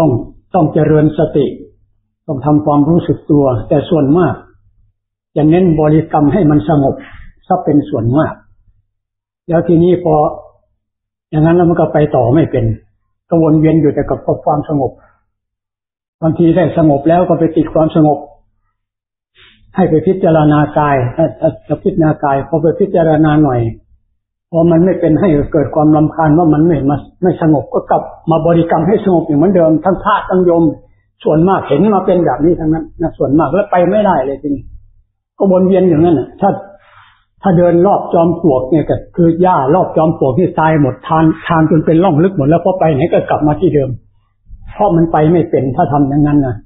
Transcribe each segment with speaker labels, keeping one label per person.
Speaker 1: ต้องต้องเจริญสติ ต้องทำความรู้สึกตัว แต่ส่วนมากจะเน้นบริกรรมให้มันสงบซะเป็นส่วนมาก แล้วทีนี้พออย่างนั้นแล้วมันก็ไปต่อไม่เป็นกวนเวียนอยู่แต่กับความสงบบางทีได้สงบแล้วก็ไปติดความสงบ ให้ไปพิจารณากายถ้าพิจารณากายพอไปพิจารณาหน่อย พอมันไม่เป็นให้เกิดความลำคาญว่ามันไม่มาไม่สงบก็กลับมาบริกรรมให้สงบอย่างเหมือนเดิมทั้งพระทั้งโยม ส่วนมากเห็นมาเป็นแบบนี้ทั้งนั้นนะส่วนมากแล้วไปไม่ได้เลยจริงก็วนเวียนอย่างนั้นถ้าถ้าเดินรอบจอมปลวกเนี่ยก็คือหญ้ารอบจอมปลวกที่ตายหมดทานทานจนเป็นร่องลึกหมดแล้วพอไปไหนก็กลับมาที่เดิม เพราะมันไปไม่เป็นถ้าทำอย่างนั้นนะ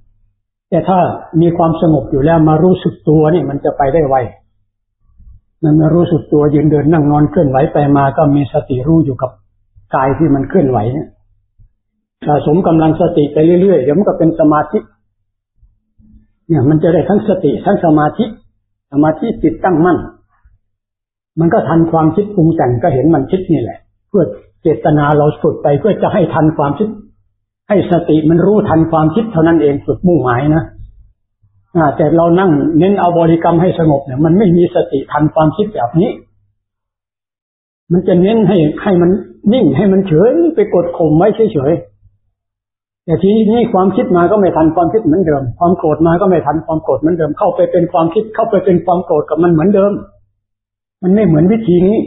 Speaker 1: แต่ถ้ามีความสงบอยู่แล้วมารู้สึกตัวนี่มันจะไปได้ไว มันมารู้สึกตัวยืนเดินนั่งนอนเคลื่อนไหวไปมาก็มีสติรู้อยู่กับกายที่มันเคลื่อนไหวเนี่ยสะสมกำลังสติไปเรื่อยๆเดี๋ยวมันก็เป็นสมาธิ เนี่ย มันจะได้ทั้งสติทั้งสมาธิ สมาธิจิตตั้งมั่น มันก็ทันความคิดปรุงแต่งก็เห็นมันคิดนี่แหละ เพื่อเจตนาเราฝึกไปเพื่อจะให้ทันความคิด ให้สติมันรู้ทันความคิดเท่านั้นเองฝึกมุ่งหมายนะ แต่เรานั่งเน้นเอาบริกรรมให้สงบเนี่ย มันไม่มีสติทันความคิดแบบนี้ มันจะเน้นให้ให้มันนิ่งให้มันเฉยไปกดข่มไว้เฉยๆแต่ทีนี้ความคิดมาก็ไม่ทันความคิดเหมือนเดิม ความโกรธมาก็ไม่ทันความโกรธเหมือนเดิม เข้าไปเป็นความคิดเข้าไปเป็นความโกรธกับมันเหมือนเดิม มันไม่เหมือนวิธีนี้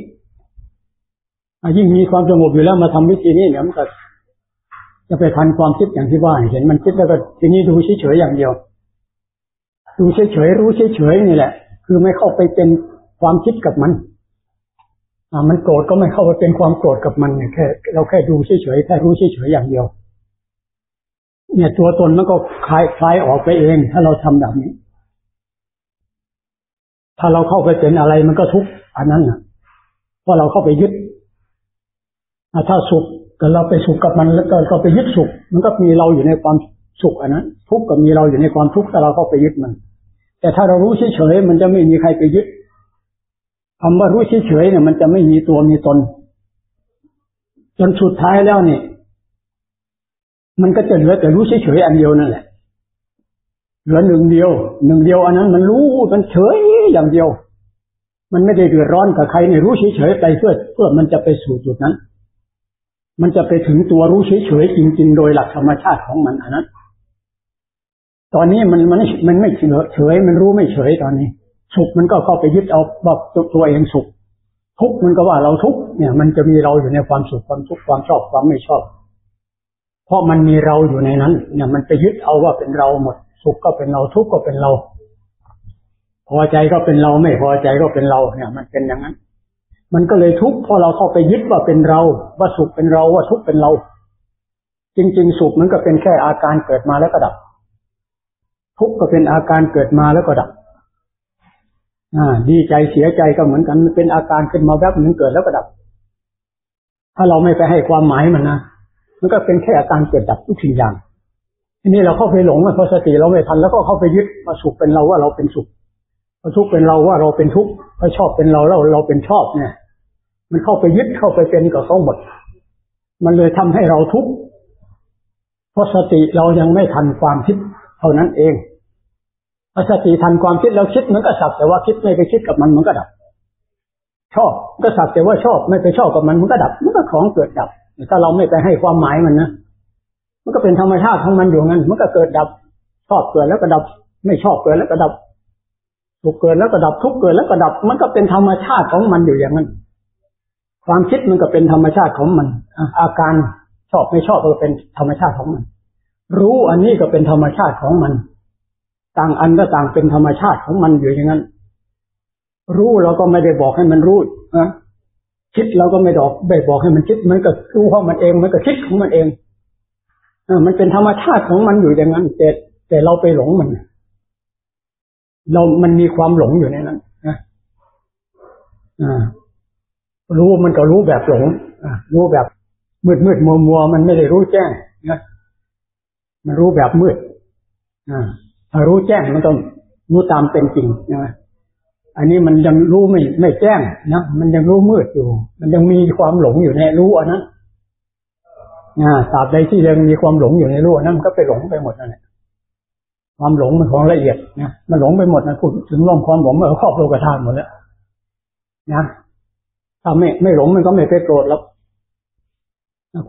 Speaker 1: ยิ่งมีความสงบอยู่แล้วมาทำวิธีนี้เนี่ยมันก็จะไปทันความคิดอย่างที่ว่าเห็นมันคิดแล้วก็ทีนี้ดูเฉยๆอย่างเดียว ดูเฉยๆรู้เฉยๆนี่แหละ คือไม่เข้าไปเป็นความคิดกับมัน อ่า มันโกรธก็ไม่เข้าไปเป็นความโกรธกับมันเนี่ยแค่เราแค่ดูเฉยๆแค่รู้เฉยๆอย่างเดียว เนี่ยตัวตนมันก็คลายคลายออกไปเอง ถ้าเราทำแบบนี้ ถ้าเราเข้าไปเป็นอะไรมันก็ทุกข์อันนั้นนะเพราะเราเข้าไปยึดถ้าสุขก็เราไปสุขกับมันแล้วก็ไปยึดสุข มันก็มีเราอยู่ในความ สุขอันนั้น ทุกข์ก็มีเราอยู่ในความทุกข์ถ้าเราเข้าไปยึดมัน แต่ถ้าเรารู้เฉยๆมันจะไม่มีใครไปยึดคำว่ารู้เฉยๆเนี่ยมันจะไม่มีตัวมีตน จนสุดท้ายแล้วเนี่ยมันก็จะเหลือแต่รู้เฉยๆอันเดียวนั่นแหละเหลือหนึ่งเดียวหนึ่งเดียวอันนั้น มันรู้มันเฉยอย่างเดียว มันไม่ได้เดือดร้อนกับใครเนี่ยรู้เฉยๆไปเพื่อเพื่อมันจะไปสู่จุดนั้น มันจะไปถึงตัวรู้เฉยๆจริง ๆ โดยหลักธรรมชาติของมันอันนั้น ตอนนี้มันมันมันไม่เฉยเฉยมันรู้ไม่เฉยตอนนี้ สุขมันก็เข้าไปยึดเอาบอกตัวเองสุข ทุกมันก็ว่าเราทุกเนี่ย มันจะมีเราอยู่ในความสุขความทุกข์ความชอบความไม่ชอบ เพราะมันมีเราอยู่ในนั้น เนี่ยมันไปยึดเอาว่าเป็นเราหมด สุขก็เป็นเราทุกข์ก็เป็นเรา พอใจก็เป็นเราไม่พอใจก็เป็นเรา เนี่ย มันเป็นอย่างนั้น มันก็เลยทุกข์เพราะเราเข้าไปยึดว่าเป็นเรา ว่าสุขเป็นเราว่าทุกข์เป็นเรา จริง ๆ สุขมันก็เป็นแค่อาการเกิดมาแล้วก็ดับ ทุกข์ก็เป็นอาการเกิดมาแล้วก็ดับดีใจเสียใจก็เหมือนกัน เป็นอาการขึ้นมาแวบหนึ่งเกิดแล้วก็ดับ ถ้าเราไม่ไปให้ความหมายมันนะมันก็เป็นแค่อาการเกิดดับทุกสิ่งอย่างทีนี้เราเข้าไปหลงเพราะสติเราไม่ทันแล้วก็เข้าไปยึดว่าสุขเป็นเราว่าเราเป็นสุขพอทุกข์เป็นเราว่าเราเป็นทุกข์พอชอบเป็นเราเราเราเป็นชอบเนี่ย มันเข้าไปยึดเข้าไปเป็นกับเขาหมด มันเลยทำให้เราทุกข์เพราะสติเรายังไม่ทันความคิด เท่านั้นเองพอสติทันความคิดแล้วคิดมันก็สักแต่ว่าคิดไม่ไปคิดกับมันมันก็ดับ ชอบก็สักแต่ว่าชอบไม่ไปชอบกับมันมันก็ดับ มันก็ของเกิดดับ ถ้าเราไม่ไปให้ความหมายมันนะมันก็เป็นธรรมชาติของมันอยู่งั้น มันก็เกิดดับ ชอบเกิดแล้วก็ดับ ไม่ชอบเกิดแล้วก็ดับทุกเกิดแล้วก็ดับทุกเกิดแล้วก็ดับ มันก็เป็นธรรมชาติของมันอยู่อย่างนั้น ความคิดมันก็เป็นธรรมชาติของมัน อาการชอบไม่ชอบก็เป็นธรรมชาติของมัน รู้อันนี้ก็เป็นธรรมชาติของมัน ต่างอันก็ต่างเป็นธรรมชาติของมันอยู่อย่างนั้น รู้เราก็ไม่ได้บอกให้มันรู้นะคิดเราก็ไม่ดอกไม่บอกให้มันคิด มันก็รู้ของมันเอง มันก็คิดของมันเองอมันเป็นธรรมชาติของมันอยู่อย่างนั้นแต่แต่เราไปหลงมัน เรา มันมีความหลงอยู่ในนั้นนะอ่ารู้มันก็รู้แบบหลงอ่ารู้แบบมืดมืดมัวมัวมันไม่ได้รู้แจ้งนะ มันรู้แบบมืดอ่าถ้ารู้แจ้งมันต้องรู้ตามเป็นจริงนะอันนี้มันยังรู้ไม่ไม่แจ้งนะมันยังรู้มืดอยู่ มันยังมีความหลงอยู่ในรู้อันนั้นอ่าตราบใดที่ยังมีความหลงอยู่ในรูปนั้นมันก็ไปหลงไปหมดนั่นแหละความหลงมันของละเอียดนะมันหลงไปหมดนะพูดถึงร่องความหลงมันครอบโลกธาตุหมดแล้วนะถ้าไม่ไม่หลงมันก็ไม่ไปโกรธแล้ว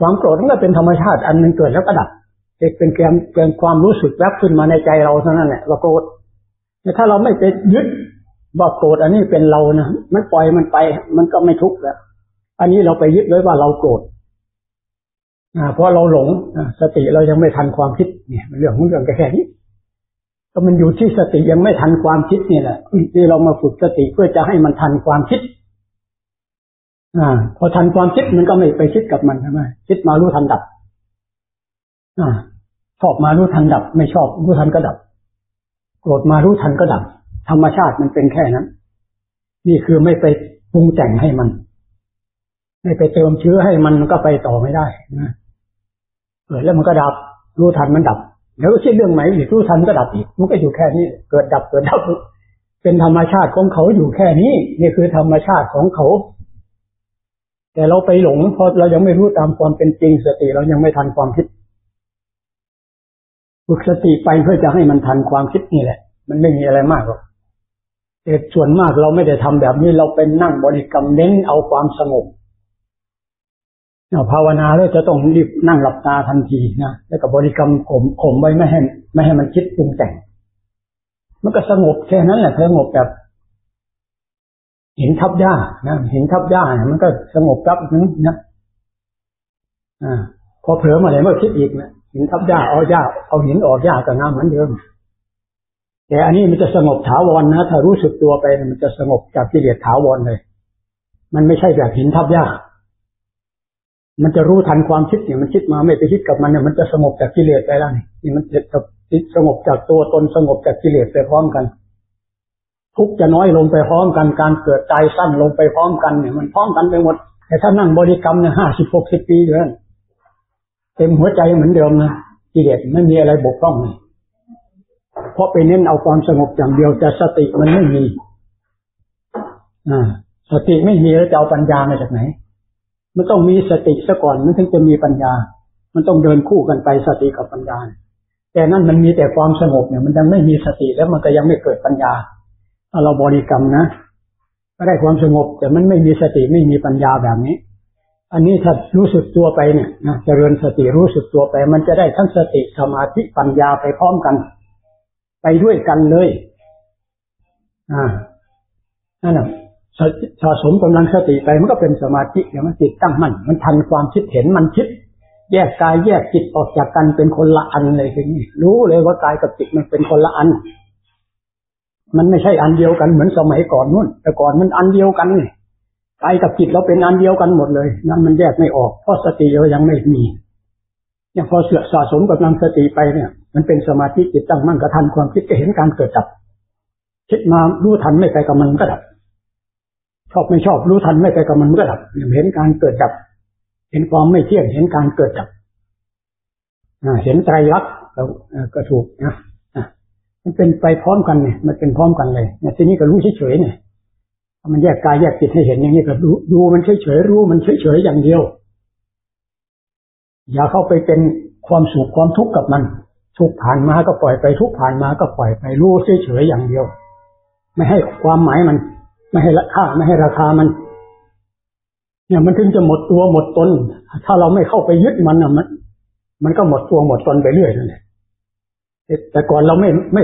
Speaker 1: ความโกรธมันก็เป็นธรรมชาติอันหนึ่งเกิดแล้วก็ดับ เป็นแกมเป็นความรู้สึกแวบขึ้นมาในใจเราเท่านั้นแหละเราโกรธถ้าเราไม่ไปยึดว่าโกรธอันนี้เป็นเรานะมันปล่อยมันไป มันก็ไม่ทุกข์แล้วอันนี้เราไปยึดไว้ว่าเราโกรธเพราะเราหลงสติเรายังไม่ทันความคิดเนี่ยเรื่องของเรื่องแค่นี้ก็มันอยู่ที่สติยังไม่ทันความคิดนี่แหละที่เรามาฝึกสติเพื่อจะให้มันทันความคิด อ่า พอทันความคิดมันก็ไม่ไปคิดกับมันใช่ไหมคิดมารู้ทันดับ ชอบมารู้ทันดับ ไม่ชอบรู้ทันก็ดับ โกรธมารู้ทันก็ดับ ธรรมชาติมันเป็นแค่นั้น นี่คือไม่ไปปรุงแต่งให้มัน ไม่ไปเติมเชื้อให้มันมันก็ไปต่อไม่ได้นะเกิดแล้วมันก็ดับ รู้ทันมันดับแล้วก็คิดเรื่องใหม่อีกรู้ทันก็ดับอีกมันก็อยู่แค่นี้ เกิดดับเกิดดับเป็นธรรมชาติของเขาอยู่แค่นี้นี่คือธรรมชาติของเขา แต่เราไปหลงเพราะเรายังไม่รู้ตามความเป็นจริงสติเรายังไม่ทันความคิด ฝึกสติไปเพื่อจะให้มันทันความคิดนี่แหละ มันไม่มีอะไรมากหรอกแต่ส่วนมากเราไม่ได้ทำแบบนี้เราเป็นนั่งบริกรรมเน้นเอาความสงบภาวนาแล้วจะต้องรีบนั่งหลับตาทันทีนะแล้วก็บริกรรมข่มข่มไว้ไม่ให้ไม่ให้มันคิดปรุงแต่ง มันก็สงบแค่นั้นแหละสงบแบบเหินทับหญ้านะเหินทับหญ้ามันก็สงบกับนึงนะอ่าพอเผลอมาเลยเมื่อคิดอีกนะ หินทับหญ้าเอาหญ้าเอาหินออกหญ้าก็งามเหมือนเดิมแต่อันนี้มันจะสงบถาวรนะ ถ้ารู้สึกตัวไปมันจะสงบจากกิเลสถาวรเลย มันไม่ใช่แบบหินทับหญ้ามันจะรู้ทันความคิดเนี่ยมันคิดมาไม่ไปคิดกับมันเนี่ยมันจะสงบจากกิเลสไปแล้วนี่มันจะสงบจากตัวตนสงบจากกิเลสไปพร้อมกัน ทุกจะน้อยลงไปพร้อมกันการเกิดใจสั้นลงไปพร้อมกันเนี่ยมันพร้อมกันไปหมดแต่ถ้านั่งบริกรรมเนี่ยห้าสิบหกสิบปีเลย เต็มหัวใจเหมือนเดิมนะกิเลสไม่มีอะไรบกพร่องเลยเพราะไปเน้นเอาความสงบอย่างเดียวแต่สติมันไม่มีอ่าสติไม่มีแล้วจะเอาปัญญามาจากไหน มันต้องมีสติซะก่อนมันถึงจะมีปัญญา มันต้องเดินคู่กันไปสติกับปัญญา แต่นั่นมันมีแต่ความสงบเนี่ย มันยังไม่มีสติแล้วมันก็ยังไม่เกิดปัญญาถ้าเราบริกรรมนะก็ได้ความสงบแต่มันไม่มีสติไม่มีปัญญาแบบนี้ อันนี้ถ้ารู้สึกตัวไปเนี่ยนะเจริญสติรู้สึกตัวไป มันจะได้ทั้งสติสมาธิปัญญาไปพร้อมกัน ไปด้วยกันเลย อ่านั่นแหละสะสมกำลังสติไปมันก็เป็นสมาธิอย่างมันจิตตั้งมั่นมันทันความคิดเห็นมันคิด แยกกายแยกจิตออกจากกันเป็นคนละอันเลยทีนี้รู้เลยว่ากายกับจิตมันเป็นคนละอัน มันไม่ใช่อันเดียวกันเหมือนสมัยก่อนนู่น แต่ก่อนมันอันเดียวกันนี่ กายกับจิตเราเป็นอันเดียวกันหมดเลยนั่นมันแยกไม่ออกเพราะสติเรายังไม่มีอย่างพอเสื่อสะสมกำลังสติไปเนี่ย มันเป็นสมาธิจิตตั้งมั่นกระทันความคิดก็เห็นการเกิดดับคิดมารู้ทันไม่ไปกับมันก็ดับ ชอบไม่ชอบรู้ทันไม่ไปกับมันก็ดับเห็นการเกิดดับ เห็นความไม่เที่ยงเห็นการเกิดดับเห็นไตรลักษณ์ก็ถูกนะมันเป็นไปพร้อมกันเนี่ยมันเป็นพร้อมกันเลยเนี่ยทีนี้ก็รู้เฉยๆเนี่ย มันแยกกายแยกจิตให้เห็นอย่างนี้ก็ดูดูมันเฉยๆรู้มันเฉยๆอย่างเดียว อย่าเข้าไปเป็นความสุขความทุกข์กับมันทุกผ่านมาก็ปล่อยไปทุกผ่านมาก็ปล่อยไปรู้เฉยๆอย่างเดียว ไม่ให้ความหมายมัน ไม่ให้ราคาไม่ให้ราคามันเนี่ยมันถึงจะหมดตัวหมดตน ถ้าเราไม่เข้าไปยึดมันอะมัน มันก็หมดตัวหมดตนไปเรื่อยนั่นแหละแต่ก่อนเราไม่ไม่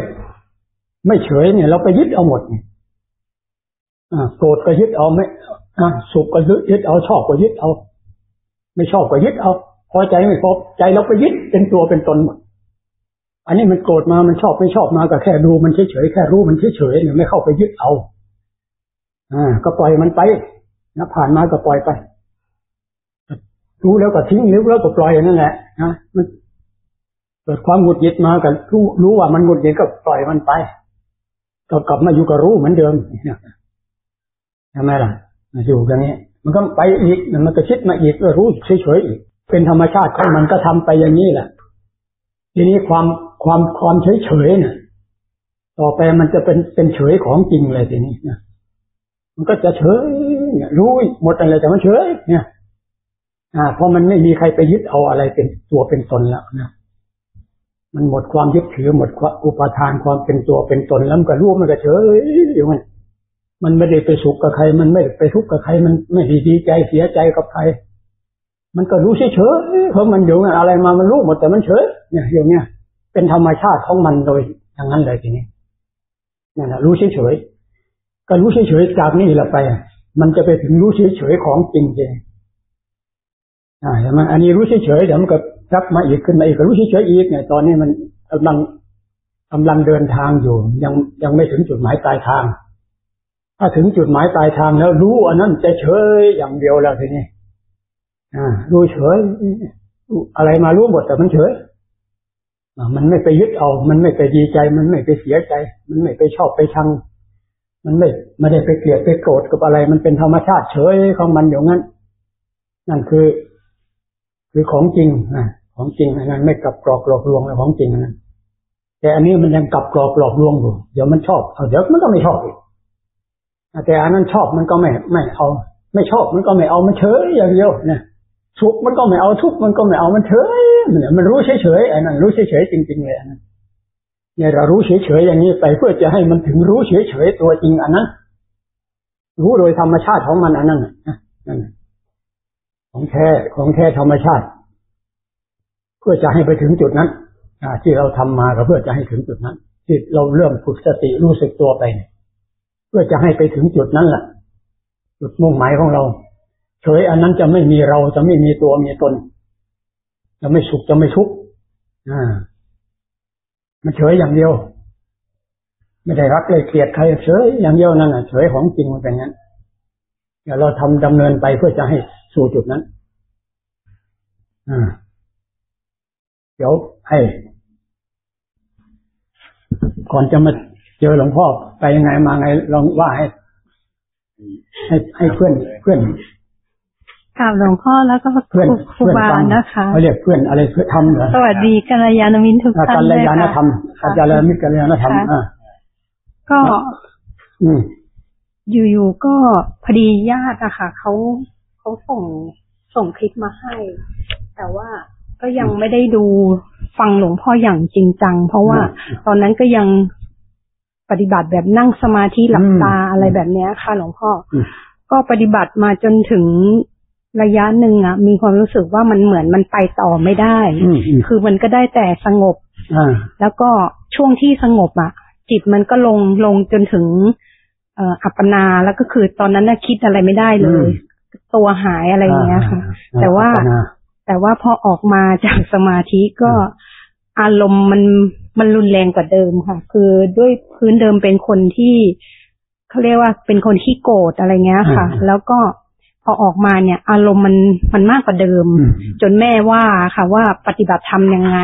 Speaker 1: ไม่เฉยเนี่ย เราไปยึดเอาหมดอ่า โกรธก็ยึดเอาไม่สุขก็ยึดยึดเอาชอบก็ยึดเอา ไม่ชอบก็ยึดเอาพอใจไม่พอใจเราไปยึดเป็นตัวเป็นตนหมดอันนี้มันโกรธมา มันชอบไม่ชอบมาก็แค่ดูมันเฉยเฉยแค่รู้มันเฉยเฉยเนี่ยไม่เข้าไปยึดเอา อ่า ก็ปล่อยมันไปนะผ่านมาก็ปล่อยไป รู้แล้วก็ทิ้งรู้แล้วก็ปล่อยนั่นแหละนะมันเกิดความหงุดหงิดมาก็รู้รู้ว่ามันหงุดหงิดก็ปล่อยมันไปก็กลับมาอยู่กับรู้เหมือนเดิม ใช่ไหมล่ะอยู่กันนี้มันก็ไปอีกมันก็คิดมาอีกก็รู้เฉยๆอีกเป็นธรรมชาติของมันก็ทำไปอย่างนี้แหละทีนี้ความความความเฉยๆเนี่ยต่อไปมันจะเป็นเป็นเฉยของจริงเลยทีนี้นะมันก็จะเฉยรู้หมดอะไรแต่มันเฉยเนี่ยอ่าเพราะมันไม่มีใครไปยึดเอาอะไรเป็นตัวเป็นตนแล้วนะมันหมดความยึดถือหมดความอุปทานความเป็นตัวเป็นตนแล้วมันก็รู้มันก็เฉยอยู่มัน มันไม่ได้ไปสุขกับใคร มันไม่ได้ไปทุกข์กับใคร มันไม่ได้ดีใจเสียใจกับใคร มันก็รู้เฉยเฉยเพราะมันอยู่อะไรมามันรู้หมดแต่มันเฉยเนี่ยอย่างเนี้ยเป็นธรรมชาติของมันโดยอย่างนั้นเลยทีนี้นั่นแหละรู้เฉยเฉยก็รู้เฉยเฉยจากนี้แหละไป มันจะไปถึงรู้เฉยเฉยของจริงจริงอ่าใช่ไหมอันนี้รู้เฉยเฉยเดี๋ยวมันก็รับมาอีกขึ้นมาอีกก็รู้เฉยเฉยอีกเนี่ยตอนนี้มันกำลังกำลังเดินทางอยู่ ยังยังไม่ถึงจุดหมายปลายทาง ถ้าถึงจุดหมายปลายทางแล้ว รู้อันนั้นจะเฉยอย่างเดียวแล้วทีนี้อ่ารู้เฉยอะไรมารู้หมดแต่มันเฉยมันไม่ไปยึดเอา มันไม่ไปดีใจ มันไม่ไปเสียใจ มันไม่ไปชอบไปชัง มันไม่ไม่ได้ไปเกลียดไปโกรธกับอะไร มันเป็นธรรมชาติเฉยของมันอย่างนั้น นั่นคือ คือของจริงนะของจริงอันนั้นไม่กลับกรอกหลอกลวงเลยของจริงนะแต่อันนี้มันยังกลับกรอกหลอกลวงอยู่ เดี๋ยวมันชอบ เดี๋ยวมันก็ไม่ชอบอีก แต่อันนั้นชอบมันก็ไม่ไม่เอา ไม่ชอบมันก็ไม่เอามันเฉยอย่างเดียวนะสุขมันก็ไม่เอาทุกข์มันก็ไม่เอามันเฉยเนี่ยมันรู้เฉยๆไอ้นั่นรู้เฉยๆจริง ๆ เลยอันนั้นเนี่ยเรารู้เฉยๆอย่างนี้ไปเพื่อจะให้มันถึงรู้เฉยๆตัวจริงอันนั้น รู้โดยธรรมชาติของมันอันนั้นนั่นของแท้ของแท้ธรรมชาติ เพื่อจะให้ไปถึงจุดนั้นที่เราทำมาก็เพื่อจะให้ถึงจุดนั้นที่เราเริ่มฝึกสติรู้สึกตัวไปเนี่ย พื่อจะให้ไปถึงจุดนั้นแหละจุดมุ่งหมายของเรา เฉยอันนั้นจะไม่มีเราจะไม่มีตัวมีตน จะไม่สุขจะไม่ทุกข์อ่ามันเฉยอย่างเดียว ไม่ได้รักเลยเกลียดใครเฉยอย่างเดียวนั่นแหะเฉยของจริงมันเป็นงั้นเดี๋ยวเราทำดำเนินไปเพื่อจะให้สู่จุดนั้นอ่าเดี๋ยวให้ก่อนจะมา เจอหลวงพ่อไปยังไงมาไงลองว่าให้ให้ให้เพื่อนเพื่อน
Speaker 2: กราบหลวงพ่อแล้วก็
Speaker 1: เพื่อน
Speaker 2: ครูบานะคะ
Speaker 1: เขาเรียกเพื่อนอะไรเพื่อทำเหรอ
Speaker 2: สวัสดีกัลยาณมิตรทุกท่าน
Speaker 1: เลยค่ะกัลยาณธรรมกัลยาณมิตรกัลยาณธรรมอ่า
Speaker 2: ก็อืมอยู่ๆก็พอดีญาติอะค่ะเขาเขาส่งส่งคลิปมาให้ แต่ว่าก็ยังไม่ได้ดูฟังหลวงพ่ออย่างจริงจัง เพราะว่าตอนนั้นก็ยัง ปฏิบัติแบบนั่งสมาธิหลับตาอะไรแบบนี้ค่ะหลวงพ่อ ก็ปฏิบัติมาจนถึงระยะหนึ่งอะ มีความรู้สึกว่ามันเหมือนมันไปต่อไม่ได้ คือมันก็ได้แต่สงบแล้วก็ช่วงที่สงบอะ จิตมันก็ลงลงจนถึงเอ่ออัปปนาแล้วก็คือตอนนั้นน่ะคิดอะไรไม่ได้เลย ตัวหายอะไรอย่างเงี้ยค่ะ แต่ว่าแต่ว่าพอออกมาจากสมาธิก็อารมณ์มัน มันรุนแรงกว่าเดิมค่ะ คือด้วยพื้นเดิมเป็นคนที่เขาเรียกว่าเป็นคนที่โกรธอะไรเงี้ยค่ะ แล้วก็พอออกมาเนี่ย อารมณ์มันมันมากกว่าเดิม จนแม่ว่าค่ะว่าปฏิบัติธรรมยังไง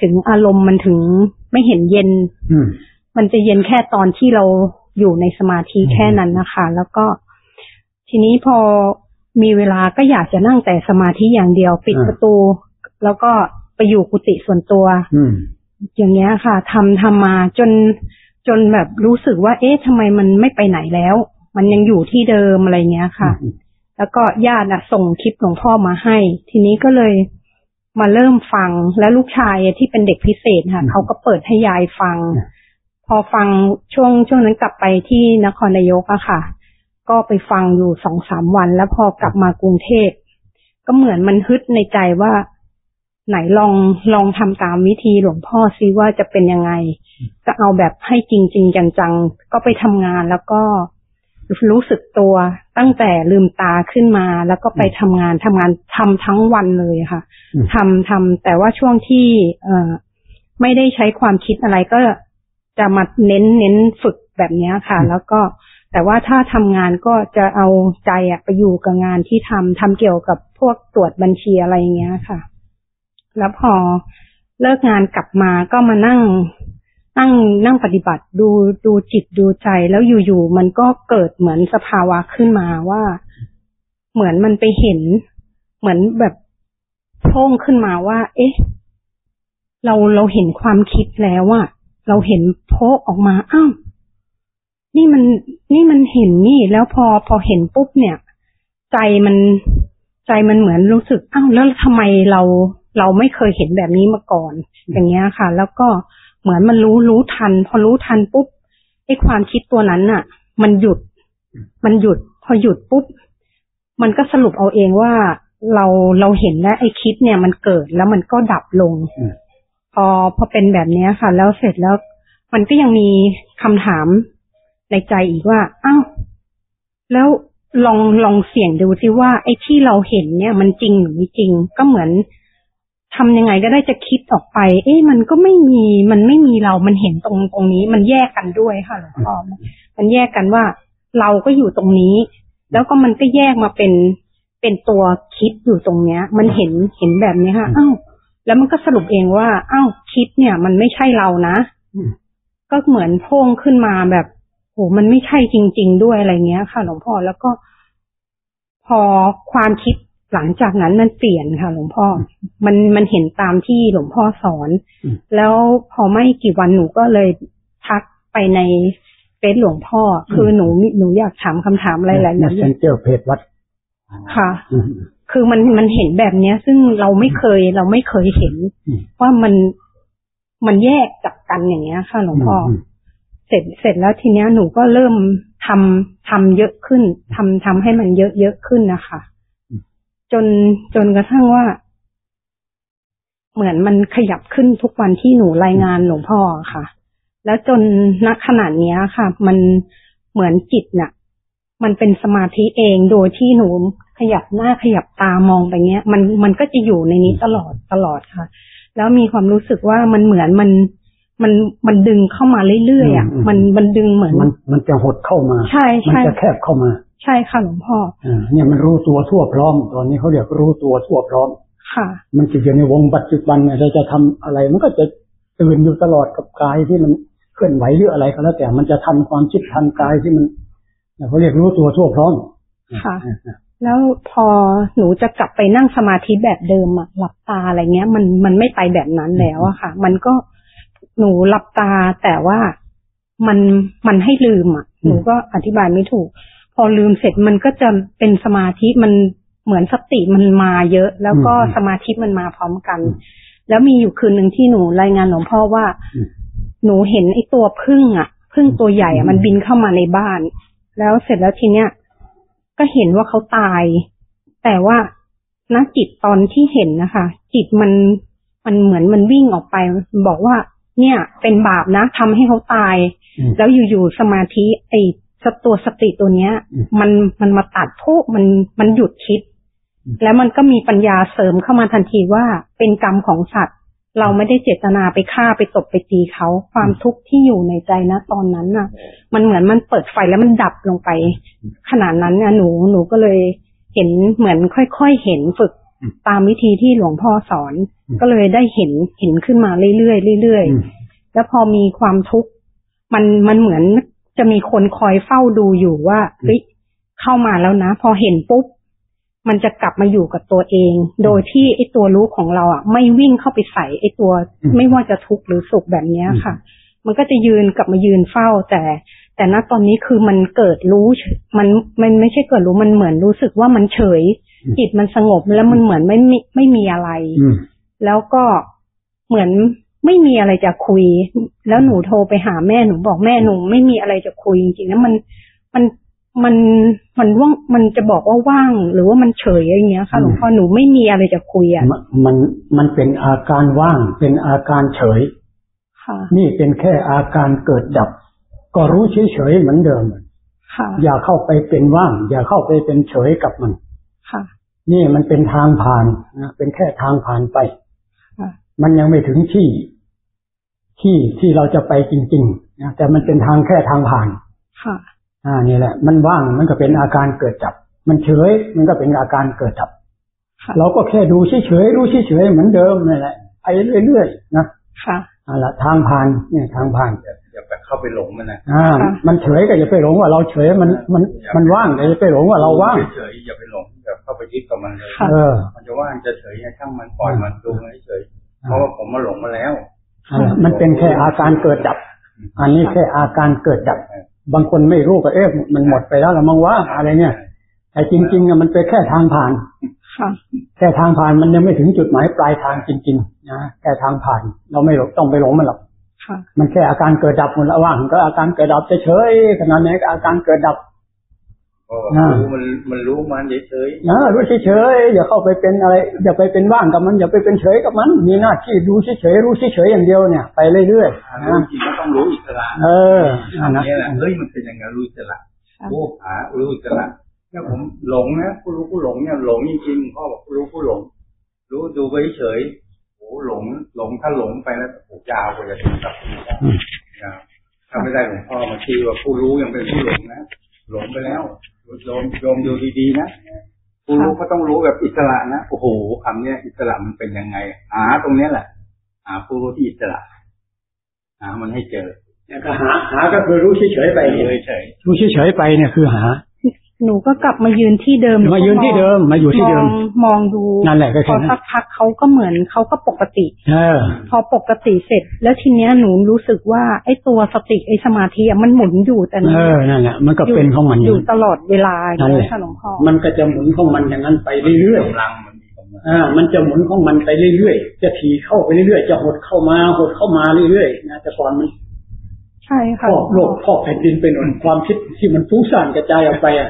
Speaker 2: ถึงอารมณ์มันถึงไม่เห็นเย็นมันจะเย็นแค่ตอนที่เราอยู่ในสมาธิแค่นั้นนะคะ แล้วก็ทีนี้พอมีเวลาก็อยากจะนั่งแต่สมาธิอย่างเดียว ปิดประตู แล้วก็ไปอยู่กุฏิส่วนตัว อย่างเงี้ยค่ะทำทำมาจนจนแบบรู้สึกว่า เอ๊ะทำไมมันไม่ไปไหนแล้ว มันยังอยู่ที่เดิมอะไรเงี้ยค่ะ แล้วก็ญาติส่งคลิปหลวงพ่อมาให้ ทีนี้ก็เลยมาเริ่มฟังแล้วลูกชายที่เป็นเด็กพิเศษค่ะเขาก็เปิดให้ยายฟัง พอฟังช่วงช่วงนั้นกลับไปที่นครนายกอะค่ะ ก็ไปฟังอยู่สองสามวัน แล้วพอกลับมากรุงเทพก็เหมือนมันฮึดในใจว่า ไหนลองลองทำตามวิธีหลวงพ่อซิว่าจะเป็นยังไง ก็เอาแบบให้จริงจริงจังๆก็ไปทำงานแล้วก็รู้สึกตัวตั้งแต่ลืมตาขึ้นมา แล้วก็ไปทำงานทำงานทำทั้งวันเลยค่ะทำทำแต่ว่าช่วงที่เออไม่ได้ใช้ความคิดอะไรก็จะมาเน้นเน้นฝึกแบบนี้ค่ะ แล้วก็แต่ว่าถ้าทำงานก็จะเอาใจอะไปอยู่กับงานที่ทำทำเกี่ยวกับพวกตรวจบัญชีอะไรอย่างเงี้ยค่ะ แล้วพอเลิกงานกลับมาก็มานั่งนั่งนั่งปฏิบัติดูดูจิตดูใจแล้วอยู่ๆมันก็เกิดเหมือนสภาวะขึ้นมาว่า เหมือนมันไปเห็น เหมือนแบบโพ่งขึ้นมาว่า เอ๊ะ เราเราเห็นความคิดแล้วอะเราเห็นโพออกมาอ้าวนี่มันนี่มันเห็นนี่ แล้วพอพอเห็นปุ๊บเนี่ย ใจมันใจมันเหมือนรู้สึกอ้าวแล้วทำไมเรา เราไม่เคยเห็นแบบนี้มาก่อน อย่างเงี้ยค่ะ แล้วก็เหมือนมันรู้รู้ทัน พอรู้ทันปุ๊บไอ้ความคิดตัวนั้นน่ะ มันหยุด มันหยุด พอหยุดปุ๊บมันก็สรุปเอาเองว่าเราเราเห็นแล้วไอ้คิดเนี่ยมันเกิดแล้วมันก็ดับลง
Speaker 1: อืม
Speaker 2: พอพอเป็นแบบเนี้ยค่ะ แล้วเสร็จแล้ว มันก็ยังมีคำถามในใจอีกว่าอ้าวแล้วลองลองเสี่ยงดูสิว่า ไอ้ที่เราเห็นเนี่ย มันจริงหรือไม่จริง ก็เหมือน ทำยังไงก็ได้จะคิดออกไป เอ๊ะมันก็ไม่มี มันไม่มีเรา มันเห็นตรงตรงนี้ มันแยกกันด้วยค่ะหลวงพ่อมันแยกกันว่า เราก็อยู่ตรงนี้ แล้วก็มันก็แยกมาเป็นเป็นตัวคิดอยู่ตรงเนี้ย มันเห็นเห็นแบบนี้ค่ะอ้าวแล้วมันก็สรุปเองว่าอ้าวคิดเนี่ย มันไม่ใช่เรานะ
Speaker 1: อืม
Speaker 2: ก็เหมือนโพ่งขึ้นมาแบบโหมันไม่ใช่จริง ๆ ด้วยอะไรเงี้ย ค่ะหลวงพ่อแล้วก็พอความคิด หลังจากนั้นมันเปลี่ยนค่ะหลวงพ่อ มันมันเห็นตามที่หลวงพ่อสอน
Speaker 1: อืม
Speaker 2: แล้วพอไม่กี่วันหนูก็เลยทักไปในเฟซหลวงพ่อ คือหนูมีหนูอยากถามคำถามอะไรหลายๆอ
Speaker 1: เม
Speaker 2: ย่าง
Speaker 1: สเซนเจอร์เพจวัด
Speaker 2: ค่ะ
Speaker 1: อืม
Speaker 2: คือมันมันเห็นแบบเนี้ย ซึ่งเราไม่เคยเราไม่เคยเห็น
Speaker 1: อืม
Speaker 2: ว่ามันมันแยกจากกันอย่างเงี้ย ค่ะหลวงพ่ออ
Speaker 1: ม
Speaker 2: เสร็จเสร็จแล้วทีเนี้ยหนูก็เริ่มทำทำเยอะขึ้นทำทำให้มันเยอะเยอะขึ้นนะคะ
Speaker 1: อืม
Speaker 2: จนจนกระทั่งว่า เหมือนมันขยับขึ้นทุกวันที่หนูรายงานหลวงพ่อค่ะ แล้วจนณขนาดเนี้ยค่ะ มันเหมือนจิตน่ะ มันเป็นสมาธิเองโดยที่หนูขยับหน้าขยับตามองไปเงี้ย มันมันก็จะอยู่ในนี้ตลอดตลอดค่ะ แล้วมีความรู้สึกว่ามันเหมือนมันมันมันดึงเข้ามาเรื่อยๆอะ
Speaker 1: อืม
Speaker 2: มันมันดึงเหมือน
Speaker 1: มันมันจะหดเข้ามา
Speaker 2: ใช่
Speaker 1: มัน
Speaker 2: ใช่
Speaker 1: จะแคบเข้ามา
Speaker 2: ใช่ค่ะหลวงพ่อ
Speaker 1: อ่าเนี่ยมันรู้ตัวทั่วพร้อม ตอนนี้เขาเรียกรู้ตัวทั่วพร้อม
Speaker 2: ค่ะ
Speaker 1: มันจะอยู่ในวงปัจจุบันเนี่ยเราจะทำอะไรมันก็จะตื่นอยู่ตลอดกับกายที่มันเคลื่อนไหวหรืออะไรก็แล้วแต่มันจะทันความคิดทันกายที่มันเนี่ยเขาเรียกรู้ตัวทั่วพร้อม
Speaker 2: ค่ะ แล้วพอหนูจะกลับไปนั่งสมาธิแบบเดิมอะหลับตาอะไรเงี้ย มันมันไม่ไปแบบนั้นแล้วอะค่ะ มันก็หนูหลับตาแต่ว่ามันมันให้ลืมอะหนูก็อธิบายไม่ถูกพ อลืมเสร็จมันก็จะเป็นสมาธิมันเหมือนสติมันมาเยอะ แล้วก็
Speaker 1: อืม
Speaker 2: สมาธิมันมาพร้อมกัน
Speaker 1: อืม
Speaker 2: แล้วมีอยู่คืนหนึ่งที่หนูรายงานหลวงพ่อว่า
Speaker 1: อืม
Speaker 2: หนูเห็นไอ้ตัวพึ่งอะพึ่งตัวใหญ่
Speaker 1: อื
Speaker 2: อะ
Speaker 1: ม
Speaker 2: มันบินเข้ามาในบ้าน แล้วเสร็จแล้วทีเนี้ยก็เห็นว่าเขาตาย แต่ว่าณจิตตอนที่เห็นนะคะ จิตมันมันเหมือนมันวิ่งออกไป บอกว่า เนี่ย เป็นบาปนะทำให้เขาตาย
Speaker 1: อืม
Speaker 2: แล้วอยู่ๆสมาธิไอ้ส ตัวสติตัวเนี้ย
Speaker 1: อืม
Speaker 2: มันมันมาตัดทุกมันมันหยุดคิด
Speaker 1: อืม
Speaker 2: แล้วมันก็มีปัญญาเสริมเข้ามาทันทีว่าเป็นกรรมของสัตว์ เราไม่ได้เจตนาไปฆ่าไปตบไปตีเขาความทุกข์ที่อยู่ในใจนะตอนนั้นน่ะ มันเหมือนมันเปิดไฟแล้วมันดับลงไป ขนาดนั้นเนี่ยหนูหนูก็เลยเห็นเหมือนค่อยๆเห็นฝึก
Speaker 1: อืม
Speaker 2: ตามวิธีที่หลวงพ่อสอน
Speaker 1: อืม
Speaker 2: ก็เลยได้เห็นเห็นขึ้นมาเรื่อยๆเรื่อยๆ
Speaker 1: อืม
Speaker 2: แล้วพอมีความทุกข์มันมันเหมือน จะมีคนคอยเฝ้าดูอยู่ว่าเฮ้ยเข้ามาแล้วนะ พอเห็นปุ๊บ มันจะกลับมาอยู่กับตัวเอง โดยที่ไอ้ตัวรู้ของเราอะ ไม่วิ่งเข้าไปใส่ไอ้ตัว
Speaker 1: อืม
Speaker 2: ไม่ว่าจะทุกข์หรือสุขแบบเนี้ยค่ะ มันก็จะยืนกลับมายืนเฝ้า แต่แต่ณตอนนี้คือมันเกิดรู้เฉยมันมันไม่ใช่เกิดรู้มันเหมือนรู้สึกว่ามันเฉย
Speaker 1: อืม
Speaker 2: จิตมันสงบแล้วมันเหมือนไม่มีไม่มีอะไร
Speaker 1: อืม
Speaker 2: แล้วก็เหมือน ไม่มีอะไรจะคุย แล้วหนูโทรไปหาแม่หนูบอกแม่หนูไม่มีอะไรจะคุยจริงๆแล้วมันมันมันมันว่างมันจะบอกว่าว่าง หรือว่ามันเฉยอย่างเงี้ยค่ะหลวงพ่อหนูไม่มีอะไรจะคุยอะ
Speaker 1: มันมันมันเป็นอาการว่าง เป็นอาการเฉย
Speaker 2: ค่ะ
Speaker 1: นี่เป็นแค่อาการเกิดดับ ก็รู้เฉยๆเหมือนเดิม
Speaker 2: ค่ะ
Speaker 1: อย่าเข้าไปเป็นว่าง อย่าเข้าไปเป็นเฉยกับมัน
Speaker 2: ค่ะ
Speaker 1: นี่มันเป็นทางผ่านนะเป็นแค่ทางผ่านไป
Speaker 2: ค่ะ
Speaker 1: มันยังไม่ถึงที่ที่ที่เราจะไปจริงๆนะแต่มันเป็นทางแค่ทางผ่าน
Speaker 2: ค่ะ
Speaker 1: อ่านี่แหละ มันว่างมันก็เป็นอาการเกิดดับ มันเฉยมันก็เป็นอาการเกิดดับ
Speaker 2: ค่ะ
Speaker 1: เราก็แค่ดูเฉยๆดูเฉยๆเหมือนเดิมนั่นแหละไปเรื่อยๆนะ
Speaker 2: ค่ะ
Speaker 1: อ่าละทางผ่านเนี่ยทางผ่าน
Speaker 3: อย่าอย่าไปเข้าไปหลงมันนะ
Speaker 1: อ่า
Speaker 2: ค่ะ
Speaker 1: มันเฉยก็อย่าไปหลงว่าเราเฉยมันมันมันว่างอย่าไปหลงว่าเราว่าง
Speaker 3: เฉยๆอย่าไปหลงอย่าเข้าไปยึดกับมันเลย
Speaker 2: ค่ะ
Speaker 1: เออ
Speaker 3: มันจะว่างจะเฉยช่างมันปล่อยมันดูมันเฉยๆ เพราะว่าผมมาหลงมาแล้ว
Speaker 1: อ่ามันเป็นแค่อาการเกิดดับ อันนี้แค่อาการเกิดดับ บางคนไม่รู้ก็เอ๊ะมันหมดไปแล้วละมั้งวะอะไรเนี่ยแต่จริงๆอะมันเป็นแค่ทางผ่าน
Speaker 2: ค่ะ
Speaker 1: แค่ทางผ่านมันยังไม่ถึงจุดหมายปลายทางจริงๆนะแค่ทางผ่าน เราไม่หลงต้องไปหลงมันหรอก
Speaker 2: ค่ะ
Speaker 1: มันแค่อาการเกิดดับหมดแล้วว่างก็อาการเกิดดับเฉยๆขนาดไหนก็อาการเกิดดับ
Speaker 3: เพ ราะว่า
Speaker 1: อ่า
Speaker 3: รู้มันมันรู้มันเฉย
Speaker 1: นะรู้เฉยๆอย่าเข้าไปเป็นอะไร อย่าไปเป็นว่างกับมัน อย่าไปเป็นเฉยกับมัน มีหน้าที่ดูเฉยๆรู้เฉยๆอย่างเดียวเนี่ยไปเรื่อย
Speaker 3: ๆ
Speaker 1: ๆ
Speaker 3: รู้
Speaker 1: นะ
Speaker 3: จริงก็ต้องรู้อิสระ
Speaker 1: เออ
Speaker 3: อั
Speaker 1: นั่น
Speaker 3: น
Speaker 1: นะ
Speaker 3: นี้แหละเฮ้ยมันเป็นยังไงรู้อิสระ
Speaker 2: ค่ะ
Speaker 3: โอ้หารู้อิสระเนี่ยผมหลงนะผู้รู้ผู้หลงเนี่ยหลงจริงๆพ่อบอกผู้รู้ผู้หลง รู้ดูไปเฉยโอ้หลงหลงถ้าหลงไปแล้วโอ้ยาวกว่าจะถึงกับยาวถ้าไม่ได้หลวงพ่อมาชี้ว่าผู้รู้ยังเป็นผู้หลงนะหลงไปแล้ว โยมโยมดูดีๆนะผู้รู้ก็ต้องรู้แบบอิสระนะโอ้โหคำเนี้ยอิสระมันเป็นยังไงหาตรงเนี้ยแหละหาผู้รู้ที่อิสระหามันให้เจอ
Speaker 1: เนี่ยก็หาหาก็คือรู้เฉยๆไปเนี่ย
Speaker 3: เฉย
Speaker 1: รู้เฉยๆไปเนี่ยคือหา
Speaker 2: หนูก็กลับมายืนที่เดิม
Speaker 1: มายืนที่เดิม มาอยู่ที่เดิม
Speaker 2: องมองดู
Speaker 1: นั่นแหละก็
Speaker 2: พ
Speaker 1: แค่
Speaker 2: อ
Speaker 1: นั้น
Speaker 2: สักพักเขาก็เหมือนเขาก็ปกติ
Speaker 1: เออ
Speaker 2: พอปกติเสร็จ แล้วทีเนี้ยหนูรู้สึกว่าไอ้ตัวสติไอ้สมาธิอะมันหมุนอยู่แต่
Speaker 1: เออนั่นแหละมันก็เป็นของมัน
Speaker 2: อ
Speaker 1: อยู่
Speaker 2: ยู่ตลอดเวลาอย่าง
Speaker 1: นั่นแห
Speaker 2: เงี้
Speaker 1: ละ
Speaker 2: ยค่ะหลวงพ่อ
Speaker 1: มันก็จะหมุนของมันอย่างนั้นไปเรื่อย
Speaker 3: กำลังมันมีกำลัง
Speaker 1: ๆอ่า มันจะหมุนของมันไปเรื่อยๆจะถีเข้าไปเรื่อยๆจะหดเข้ามาหดเข้ามาเรื่อยๆนะแต่ก่อนมัน
Speaker 2: ใช่ค่ะ
Speaker 1: ครอบโลกครอบแผ่นดินเป็นหนความคิดที่มันฟุ้งซ่านกระจายออกไปอะ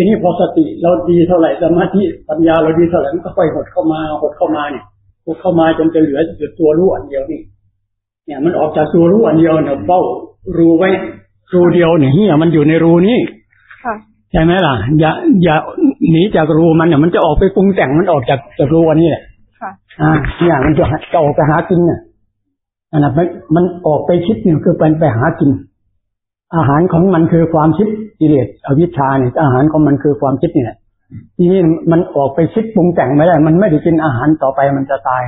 Speaker 1: ทีนี้พอสติเราดีเท่าไหร่สมาธิปัญญาเราดีเท่าไหร่มันก็ค่อยหดเข้ามาหดเข้ามาเนี่ยหดเข้ามาจนจะเหลืออยู่ตัวรู้อันเดียวนี่เนี่ยมันออกจากตัวรู้อันเดียวเนี่ยเป้ารูไว้รูเดียวเนี่ยเฮียมันอยู่ในรูนี้
Speaker 2: ค่ะ
Speaker 1: ใช่ไหมล่ะ อย่าอย่าหนีจากรูมันเนี่ยมันจะออกไปปรุงแต่งมันออกจากจากรูอันนี้แหละ
Speaker 2: ค่ะ
Speaker 1: อ่าเนี่ยมันจะจะออกไปหากินเนี่ยอันนั้นมันมันออกไปคิดเนี่ยคือเป็นไปหากิน อาหารของมันคือความคิดกิเลสอวิชชาเนี่ยอาหารของมันคือความคิดนี่แหละทีนี้มันออกไปคิดปรุงแต่งไม่ได้ มันไม่ได้กินอาหารต่อไปมันจะตาย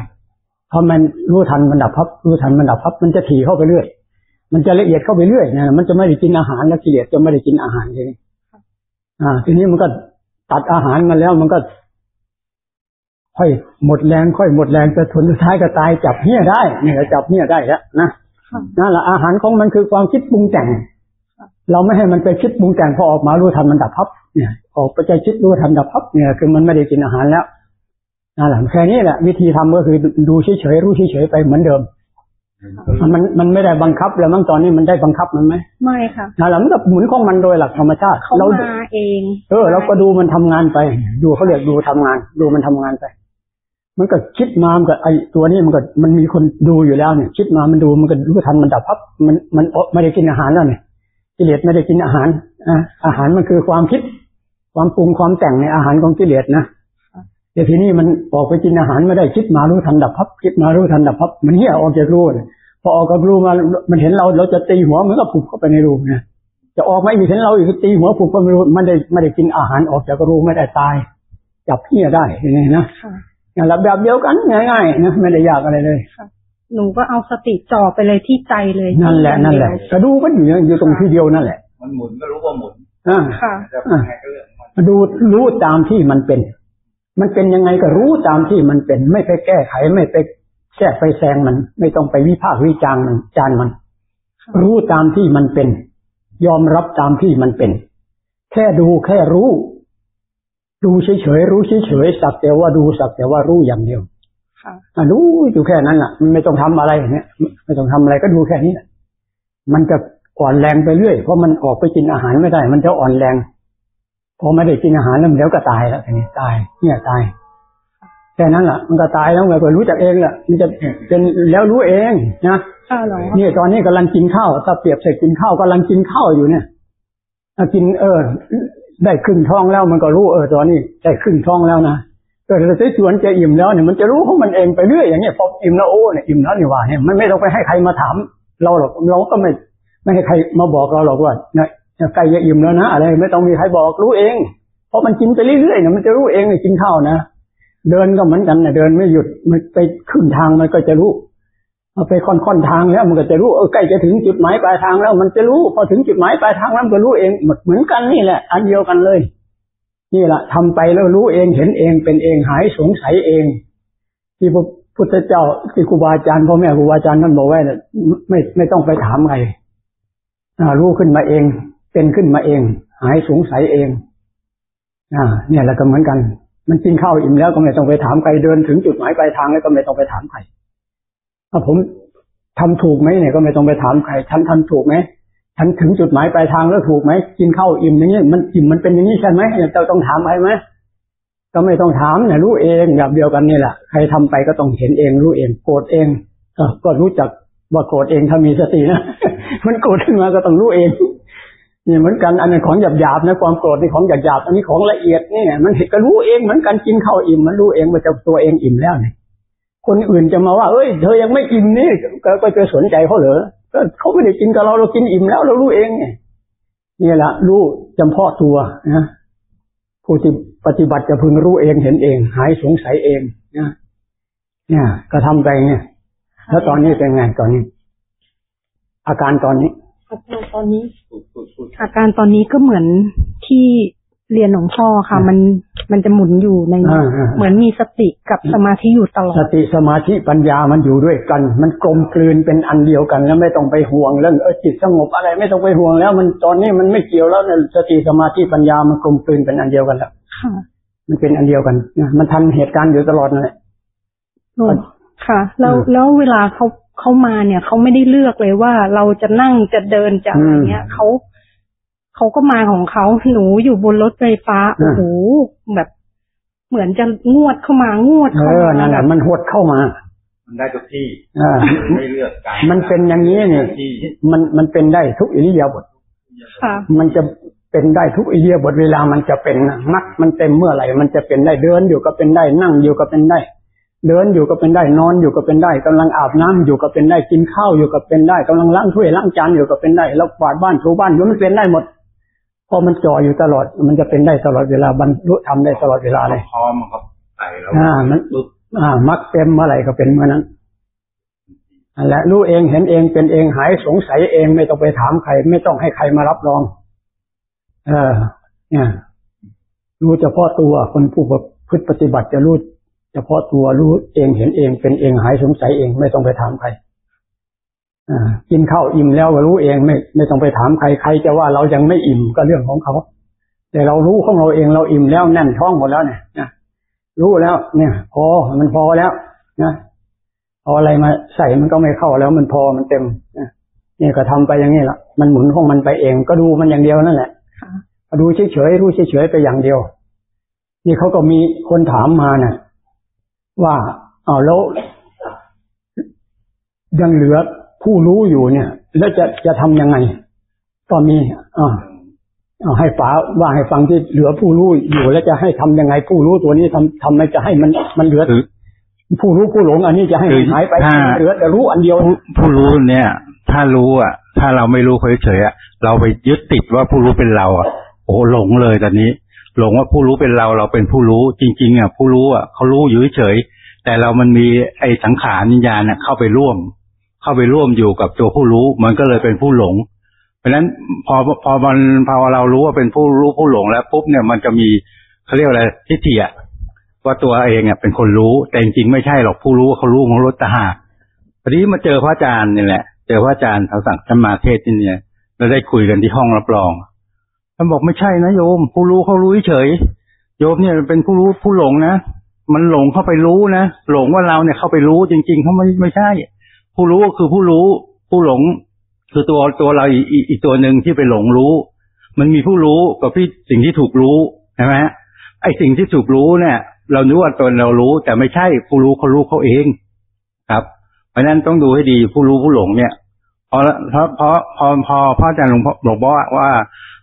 Speaker 1: เพราะมันรู้ทันมันดับพับรู้ทันมันดับพับมันจะถี่เข้าไปเรื่อย มันจะละเอียดเข้าไปเรื่อยนะมันจะไม่ได้กินอาหารแล้วกิเลสจะไม่ได้กินอาหารเลยอ่า ทีนี้มันก็ตัดอาหารมาแล้วมันก็ ค่อยหมดแรงค่อยหมดแรงจะทนสุดท้ายก็ตายจับเหี้ยได้เนี่ยจับเหี้ยได้แล้วนะ
Speaker 2: ค่ะ
Speaker 1: นั่นแหละอาหารของมันคือความคิดปรุงแต่ง เราไม่ให้มันไปคิดปรุงแต่งพอออกมารู้ทันมันดับพับเนี่ยออกไปใจคิดรู้ทันดับพับเนี่ยคือมันไม่ได้กินอาหารแล้วนั่นแหละแค่นี้แหละวิธีทำก็คือดูเฉยๆรู้เฉยๆไปเหมือนเดิมมันมันไม่ได้บังคับแล้วมั้งตอนนี้มันได้บังคับมันไหม
Speaker 2: ไม่ค่ะ
Speaker 1: นั่นแหละมันก็หมุนของมันโดยหลักธรรมชาติ
Speaker 2: เขา
Speaker 1: เรา
Speaker 2: มาเอง
Speaker 1: เออเราก็ดูมันทำงานไป ดูเขาเรียกดูทำงาน ดูมันทำงานไป มันก็คิดมามันก็ไอตัวนี้มันก็มันมีคนดูอยู่แล้วเนี่ย คิดมามันดูมันก็รู้ทันมันดับพับมันมันไม่ได้กินอาหารแล้วเนี่ย กิเลสไม่ได้กินอาหารอะอาหารมันคือความคิด ความปรุงความแต่งในอาหารของกิเลสนะแต่ทีนี้มันออกไปกินอาหารไม่ได้คิดมารู้ทันดับพับคิดมารู้ทันดับพับมันเหี้ยออกจากรูเนี่ยพอออกจากรูมามันเห็นเราเราจะตีหัวมันก็ผุบเข้าไปในรูเนี่ยจะออกมาอีกเห็นเราอีกตีหัวผุบเข้าไปในรูมันได้ไม่ได้กินอาหารออกจากรูไม่ได้ตาย จับเหี้ยได้เห็นไหมนะ
Speaker 2: ค่ะ
Speaker 1: อย่างระแบบเดียวกันง่ายๆนะไม่ได้ยากอะไรเลย
Speaker 2: หนูก็เอาสติจ่อไปเลยที่ใจเลย
Speaker 1: นั่นแหละนั่นแหละกระดูกันอยู่อย่างอยู่ตรงที่เดียวนั่นแหละ
Speaker 3: มันหมุนก็รู้ว่าหมุน
Speaker 1: อ่า
Speaker 2: ค่ะ
Speaker 3: จะเป็นไงก็เรื่องของมัน
Speaker 1: ดูรู้ตามที่มันเป็น มันเป็นยังไงก็รู้ตามที่มันเป็น ไม่ไปแก้ไขไม่ไปแทรกไปแซงมัน ไม่ต้องไปวิพากษ์วิจารณ์มันจานมัน รู้ตามที่มันเป็น ยอมรับตามที่มันเป็น แค่ดูแค่รู้ ดูเฉยๆรู้เฉยๆสักแต่ว่าดูสักแต่ว่ารู้อย่างเดียว
Speaker 2: ค่ะ
Speaker 1: อะรู้อยู่แค่นั้นแหละมันไม่ต้องทำอะไรเนี่ยไม่ต้องทำอะไรก็ดูแค่นี้แหละมันจะอ่อนแรงไปเรื่อยเพราะมันออกไปกินอาหารไม่ได้ มันจะอ่อนแรงพอไม่ได้กินอาหารแล้วเดี๋ยวก็ตายแล้วทีนี้ตาย เนี่ยตายแค่นั้นแหละมันก็ตายแล้วมันก็รู้จักเองแหละมันจะเป็นแล้วรู้เองนะ
Speaker 2: ค่ะหลวงพ่อ
Speaker 1: นี่ตอนนี้กำลังกินข้าวถ้าเปรียบเสร็จกินข้าวกำลังกินข้าวอยู่เนี่ยถ้ากินเออ ได้ครึ่งท้องแล้วมันก็รู้เออตอนนี้ได้ครึ่งท้องแล้วนะ เออเราจะสวนจะอิ่มแล้วเนี่ยมันจะรู้ของมันเองไปเรื่อยอย่างเงี้ยพออิ่มแล้วโอ้เนี่ยอิ่มแล้วนี่ว่าเนี่ยมันไม่ต้องไปให้ใครมาถามเราหรอกเราก็ไม่ไม่ให้ใครมาบอกเราหรอกว่าเนี่ยใกล้จะอิ่มแล้วนะอะไรไม่ต้องมีใครบอกรู้เอง เพราะมันกินไปเรื่อยๆเนี่ยมันจะรู้เองเลยกินข้าวนะเดินก็เหมือนกันนะเดินไม่หยุดมันไปขึ้นทางมันก็จะรู้เอาไปค่อนๆทางแล้วมันก็จะรู้เออใกล้จะถึงจุดหมายปลายทางแล้ว มันจะรู้พอถึงจุดหมายปลายทางแล้วมันก็รู้เองหมดเหมือนกันนี่แหละ อันเดียวกันเลย นี่แหละทำไปแล้วรู้เองเห็นเองเป็นเองหายสงสัยเอง ที่พระพุทธเจ้าที่ครูบาอาจารย์พ่อแม่ครูบาอาจารย์ท่านบอกไว้เนี่ยไม่ไม่ต้องไปถามใครรู้ขึ้นมาเอง เป็นขึ้นมาเอง หายสงสัยเองอ่าเนี่ยแหละก็เหมือนกัน มันกินข้าวอิ่มแล้วก็ไม่ต้องไปถามใครเดินถึงจุดหมายปลายทางแล้วก็ไม่ต้องไปถามใครถ้าผมทำถูกไหมเนี่ยก็ไม่ต้องไปถามใครฉันทำถูกไหม ฉันถึงจุดหมายปลายทางแล้วถูกไหมกินข้าวอิ่มอย่างนี้มันอิ่มมันเป็นอย่างนี้ใช่ไหมเราต้องถามใครไหมก็ไม่ต้องถามเนี่ยรู้เองแบบเดียวกันนี่แหละใครทำไปก็ต้องเห็นเองรู้เองโกรธเองก็รู้จักว่าโกรธเองถ้ามีสตินะมันโกรธขึ้นมาก็ต้องรู้เองนี่เหมือนกันอันนี้ของหยาบหยาบนะความโกรธนี่ของหยาบหยาบอันนี้ของละเอียดนี่มันเห็นก็รู้เองเหมือนกันกินข้าวอิ่มมันรู้เองว่าจะตัวเองอิ่มแล้วเนี่ยคนอื่นจะมาว่า เอ้ย เธอยังไม่อิ่มนี่ก็จะสนใจเขาเหรอ ก็เขาไม่ได้กินกับเราเรากินอิ่มแล้วเรารู้เองไงนี่แหละรู้จำเพาะตัวนะผู้ที่ปฏิบัติจะพึงรู้เองเห็นเอง หายสงสัยเองนะเนี่ย ก็ทำไปเนี่ย แล้วตอนนี้เป็นไงตอนนี้ อาการตอนนี้
Speaker 2: อาการตอนนี้ อาการตอนนี้ก็เหมือนที่เรียนหลวงพ่อค่ะ มัน มันจะหมุนอยู่ใน
Speaker 1: อ่าอ่า
Speaker 2: เหมือนมีสติกับสมาธิอยู่ตลอ
Speaker 1: ส
Speaker 2: ด
Speaker 1: ติสมาธิปัญญามันอยู่ด้วยกัน มันกลมกลืนเป็นอันเดียวกันแล้วไม่ต้องไปห่วงเรื่องเออจิตสงบอะไรไม่ต้องไปห่วงแล้ว มันตอนนี้มันไม่เกี่ยวแล้วเนี่ยสติสมาธิปัญญามันกลมกลืนเป็นอันเดียวกันแล้ว
Speaker 2: ค่ะ
Speaker 1: มันเป็นอันเดียวกันนะมันทันเหตุการณ์อยู่ตลอดนั่นแหละ
Speaker 2: หลวงค่ะ แล้ว
Speaker 1: อืม
Speaker 2: แล้วเวลาเขาเขามาเนี่ยเขาไม่ได้เลือกเลยว่าเราจะนั่งจะเดินจะอะไรเงี้ย
Speaker 1: อืม
Speaker 2: เขา เขาก็มาของเขาหนูอยู่บนรถไฟฟ้า
Speaker 1: อื
Speaker 2: โอ้
Speaker 1: ม
Speaker 2: โหแบบ เหมือนจะงวดเข้ามางวด
Speaker 1: เอ
Speaker 2: เข้า
Speaker 1: อ
Speaker 2: มา
Speaker 1: นั่นแห
Speaker 2: แบ
Speaker 1: ละ
Speaker 2: บ
Speaker 1: มันหดเข้ามา
Speaker 3: มันได้ทุกที่
Speaker 1: อ่า
Speaker 3: ไม่เลือกการ
Speaker 1: มันเป็นอย่างนี้เนี่ย
Speaker 3: ที่
Speaker 1: มันมันเป็นได้ทุกอิริยาบถ
Speaker 2: ค่ะ
Speaker 1: มันจะเป็นได้ทุกอิริยาบถเวลามันจะเป็นนะมักมันเต็มเมื่อไหร่มันจะเป็นได้เดินอยู่ก็เป็นได้นั่งอยู่ก็เป็นได้ เดินอยู่ก็เป็นได้นอนอยู่ก็เป็นได้กำลังอาบน้ำอยู่ก็เป็นได้กินข้าวอยู่ก็เป็นได้กำลังล้างถ้วยล้างจานอยู่ก็เป็นได้แล้วกวาดบ้านถูบ้านอยู่มันเป็นได้หมด พอมันจ่ออยู่ตลอด มันจะเป็นได้ตลอดเวลาบรรลุทำได้ตลอดเวลาเลย
Speaker 3: พร้อมครับใส่แล้ว
Speaker 1: อ่ามัน
Speaker 3: ปึ๊บ
Speaker 1: อ่า มักเต็มเมื่อไหร่ก็เป็นเมื่อนั้นนั่นแหละรู้เองเห็นเองเป็นเองหายสงสัยเองไม่ต้องไปถามใคร ไม่ต้องให้ใครมารับรอง เออ เนี่ยรู้เฉพาะตัวคนผู้ประพฤติปฏิบัติจะรู้เฉพาะตัวรู้เองเห็นเองเป็นเองหายสงสัยเองไม่ต้องไปถามใครอ่า กินข้าวอิ่มแล้วก็รู้เองไม่ไม่ต้องไปถามใครใครจะว่าเรายังไม่อิ่มก็เรื่องของเขา แต่เรารู้ของเราเองเราอิ่มแล้วแน่นท้องหมดแล้วเนี่ยนะรู้แล้ว เนี่ยพอมันพอแล้วนะเอาอะไรมาใส่มันก็ไม่เข้าแล้วมันพอมันเต็มนะเนี่ยก็ทำไปอย่างนี้แหละมันหมุนของมันไปเอง ก็ดูมันอย่างเดียวนั่นแหละ
Speaker 2: ค่ะ
Speaker 1: ดูเฉยๆรู้เฉยๆไปอย่างเดียว นี่เขาก็มีคนถามมาน่ะ ว่าเอาวแล้วยังเหลือ ผู้รู้อยู่เนี่ย แล้วจะจะทำยังไง ก็มีอ่าเอาให้ป๋าว่าให้ฟังที่เหลือผู้รู้อยู่แล้วจะให้ทำยังไง ผู้รู้ตัวนี้ทำทำไมจะให้มันมันเหลือ
Speaker 4: คือ
Speaker 1: ผู้รู้ผู้หลง อันนี้จะให้มันหายไป
Speaker 4: ถ้า
Speaker 1: เหลือแต่รู้อันเดียว
Speaker 4: ผู้ผู้รู้เนี่ย ถ้ารู้อะ ถ้าเราไม่รู้เฉยๆอะเราไปยึดติดว่าผู้รู้เป็นเราอะโอ้โหหลงเลยตอนนี้ หลงว่าผู้รู้เป็นเราเราเป็นผู้รู้จริง ๆ อะ ผู้รู้อะเขารู้อยู่เฉยๆแต่เรามันมีไอ้สังขารวิญญาณน่ะเข้าไปร่วม เข้าไปร่วมอยู่กับตัวผู้รู้ มันก็เลยเป็นผู้หลง เพราะฉะนั้นพอพอมันพอเรารู้ว่าเป็นผู้รู้ผู้หลงแล้วปุ๊บเนี่ยมันจะมีเขาเรียกอะไรทิฏฐิอะว่าตัวเองอะเป็นคนรู้ แต่จริงๆไม่ใช่หรอกผู้รู้เขารู้ของรถตาหากพอดีมาเจอพระอาจารย์นี่แหละ เจอพระอาจารย์เขาสั่งท่านมาเทศน์ที่นี่เราได้คุยกันที่ห้องรับรองท่านบอกไม่ใช่นะโยม ผู้รู้เขารู้เฉยโยมเนี่ยเป็นผู้รู้ผู้หลงนะมันหลงเข้าไปรู้นะหลงว่าเราเนี่ยเข้าไปรู้จริง ๆเขาไม่ไม่ใช่ ผู้รู้ก็คือผู้รู้ ผู้หลง คือตัวตัวเราอีกอีกอีตัวหนึ่งที่ไปหลงรู้ มันมีผู้รู้กับพี่สิ่งที่ถูกรู้ใช่ไหมไอ้สิ่งที่ถูกรู้เนี่ย เรานึกว่าตนเรารู้ แต่ไม่ใช่ผู้รู้เขารู้เขาเองครับ เพราะนั้นต้องดูให้ดีผู้รู้ผู้หลงเนี่ยพราะเพราะเพราะพอพอพระอาจารย์หลวงพ่อบอกว่าว่า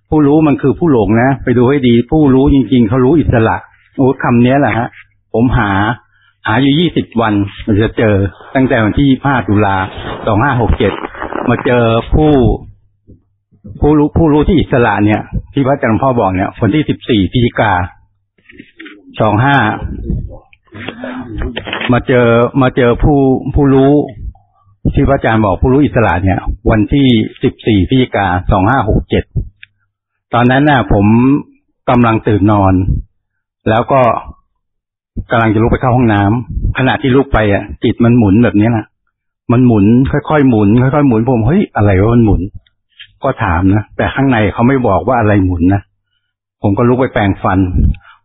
Speaker 4: ผู้รู้มันคือผู้หลงนะ ไปดูให้ดี ผู้รู้จริง ๆเขารู้อิสระโอ้คำนี้แหละฮะ ผมหา หาอยู่ยี่สิบวันมันจะเจอตั้งแต่วันที่ยี่ห้าตุลาสองห้าหกเจ็ดมาเจอผู้ผู้รู้ผู้รู้ที่อิสระเนี่ย ที่พระอาจารย์พ่อบอกเนี่ยวันที่สิบสี่พฤศจิกาสองห้ามาเจอมาเจอผู้ผู้รู้ที่พระอาจารย์บอกผู้รู้อิสระเนี่ย วันที่สิบสี่พฤศจิกาสองห้าหกเจ็ดตอนนั้นน่ะ ผมกำลังตื่นนอน แล้วก็ กำลังจะลุกไปเข้าห้องน้ำขณะที่ลุกไปอะจิตมันหมุนแบบนี้นะมันหมุน ค่อยๆหมุนค่อยๆหมุนผมเฮ้ยอะไรวะมันหมุน ก็ถามนะแต่ข้างในเขาไม่บอกว่าอะไรหมุนนะผมก็ลุกไปแปรงฟัน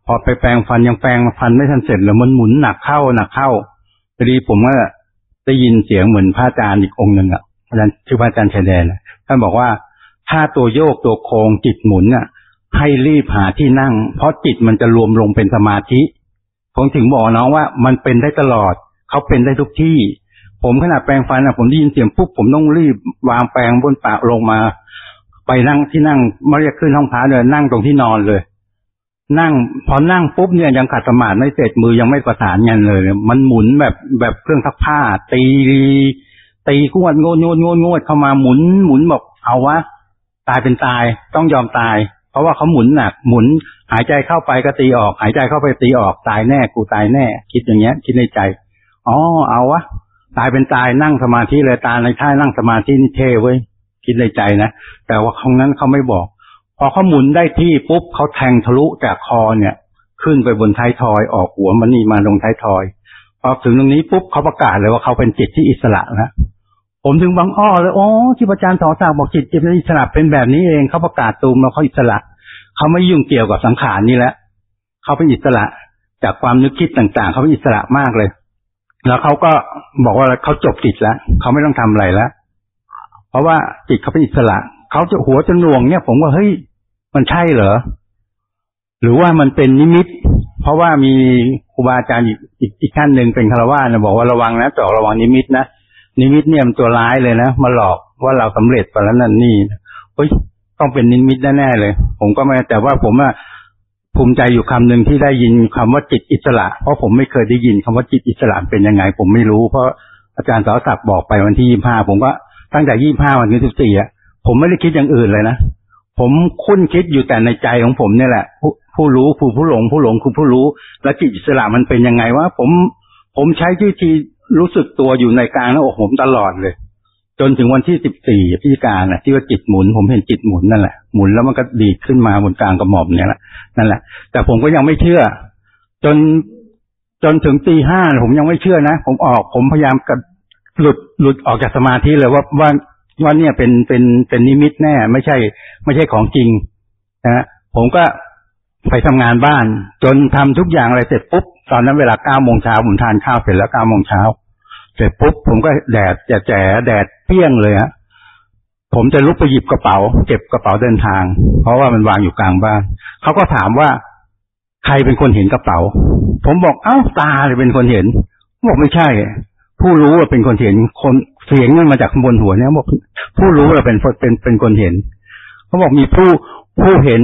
Speaker 4: พอไปแปรงฟันยังแปรงฟันไม่ทันเสร็จเลยมันหมุนหนักเข้าหนักเข้าพอดีผมก็ได้ยินเสียงเหมือนพระอาจารย์อีกองค์หนึ่งอะอาจารย์ชื่อพระอาจารย์ชายแดนท่านบอกว่าถ้าตัวโยกตัวโค้งจิตหมุนอะ ให้รีบหาที่นั่ง เพราะจิตมันจะรวมลงเป็นสมาธิ ผมถึงบอกน้องว่ามันเป็นได้ตลอด เขาเป็นได้ทุกที่ ผมขนาดแปรงฟันอะผมได้ยินเสียงปุ๊บผมต้องรีบวางแปรงบนปากลงมา ไปนั่งที่นั่งไม่ได้ขึ้นห้องพระเลยนั่งตรงที่นอนเลย นั่งพอนั่งปุ๊บเนี่ยยังขัดสมาธิไม่เสร็จมือยังไม่ประสานกันเลย มันหมุนแบบแบบเครื่องซักผ้า ตีตีกวดงวดงวดงวดงวดเข้ามาหมุนหมุนบอกเอาวะตายเป็นตายต้องยอมตาย เพราะว่าเขาหมุนหนักหมุน หายใจเข้าไปก็ตีออก หายใจเข้าไปตีออกตายแน่ กูตายแน่ คิดอย่างเงี้ย คิดในใจอ๋อเอาวะตายเป็นตายนั่งสมาธิเลยตายในท่านั่งสมาธินี่เท่เว้ยคิดในใจนะแต่ว่าครั้งนั้นเขาไม่บอก พอเขาหมุนได้ที่ปุ๊บเขาแทงทะลุจากคอเนี่ย ขึ้นไปบนท้ายทอยออกหัวมันนี่มาลงท้ายทอยพอถึงตรงนี้ปุ๊บเขาประกาศเลยว่าเขาเป็นจิตที่อิสระนะ ผมถึงบางอ้อเลยอ๋อที่อาจารย์สอสากบอกจิตจิตอิสระเป็นแบบนี้เองเขาประกาศตูมแล้วเขาอิสระเขาไม่ยุ่งเกี่ยวกับสังขารนี่แล้วเขาเป็นอิสระจากความนึกคิดต่างๆ เขาเป็นอิสระมากเลย แล้วเขาก็บอกว่าเขาจบจิตแล้วเขาไม่ต้องทำอะไรแล้วเพราะว่าจิตเขาเป็นอิสระเขาจะหัวจะหน่วงเนี่ย ผมว่าเฮ้ยมันใช่เหรอหรือว่ามันเป็นนิมิต เพราะว่ามีครูบาอาจารย์อีกอีกอีกท่านหนึ่งเป็นคารวะนะบอกว่าระวังนะจอกระวังนิมิตนะ นิมิตเนี่ยมันตัวร้ายเลยนะมาหลอกว่าเราสำเร็จไปแล้วนั่นนี่เฮ้ยต้องเป็นนิมิตแน่ๆเลย ผมก็ไม่แต่ว่าผมอะภูมิใจอยู่คำหนึ่งที่ได้ยินคำว่าจิตอิสระ เพราะผมไม่เคยได้ยินคำว่าจิตอิสระเป็นยังไง ผมไม่รู้ เพราะอาจารย์สาวศักดิ์บอกไปวันที่ยี่ห้าผมก็ตั้งแต่ยี่ห้าวันที่สิบสี่อะผมไม่ได้คิดอย่างอื่นเลยนะผมคุ้นคิดอยู่แต่ในใจของผมเนี่ยแหละผู้ผู้รู้ผู้ผู้หลงผู้หลงคือผู้รู้ และจิตอิสระมันเป็นยังไงวะผมผมใช้วิธี รู้สึกตัวอยู่ในกลางหน้าอกผมตลอดเลย จนถึงวันที่สิบสี่พิจารณาที่ว่าจิตหมุน ผมเห็นจิตหมุนนั่นแหละหมุนแล้วมันก็ดีดขึ้นมาบนกลางกระหม่อมเนี่ยแหละนั่นแหละ แต่ผมก็ยังไม่เชื่อ จนจนถึงตีห้าผมยังไม่เชื่อนะผมออกผมพยายามกระหลุดหลุดออกจากสมาธิเลยว่าว่าว่าเนี่ยเป็นเป็นเป็นนิมิตแน่ ไม่ใช่ ไม่ใช่ของจริงนะผมก็ไปทำงานบ้าน จนทำทุกอย่างอะไรเสร็จปุ๊บตอนนั้นเวลาเก้าโมงเช้าผมทานข้าวเสร็จแล้วเก้าโมงเช้า เสร็จปุ๊บผมก็แดดแจ๋แจ๋แดดเปี้ยงเลยฮะผมจะลุกไปหยิบกระเป๋า เก็บกระเป๋าเดินทาง เพราะว่ามันวางอยู่กลางบ้านเขาก็ถามว่า ใครเป็นคนเห็นกระเป๋า ผมบอกเอ้าตาเลยเป็นคนเห็นบอกไม่ใช่ ผู้รู้ว่าเป็นคนเห็นคนเสียงนั่นมาจากข้างบนหัวเนี่ยบอก ผู้รู้ว่าเป็นเป็นเป็นคนเห็นเขาบอกมีผู้ผู้เห็น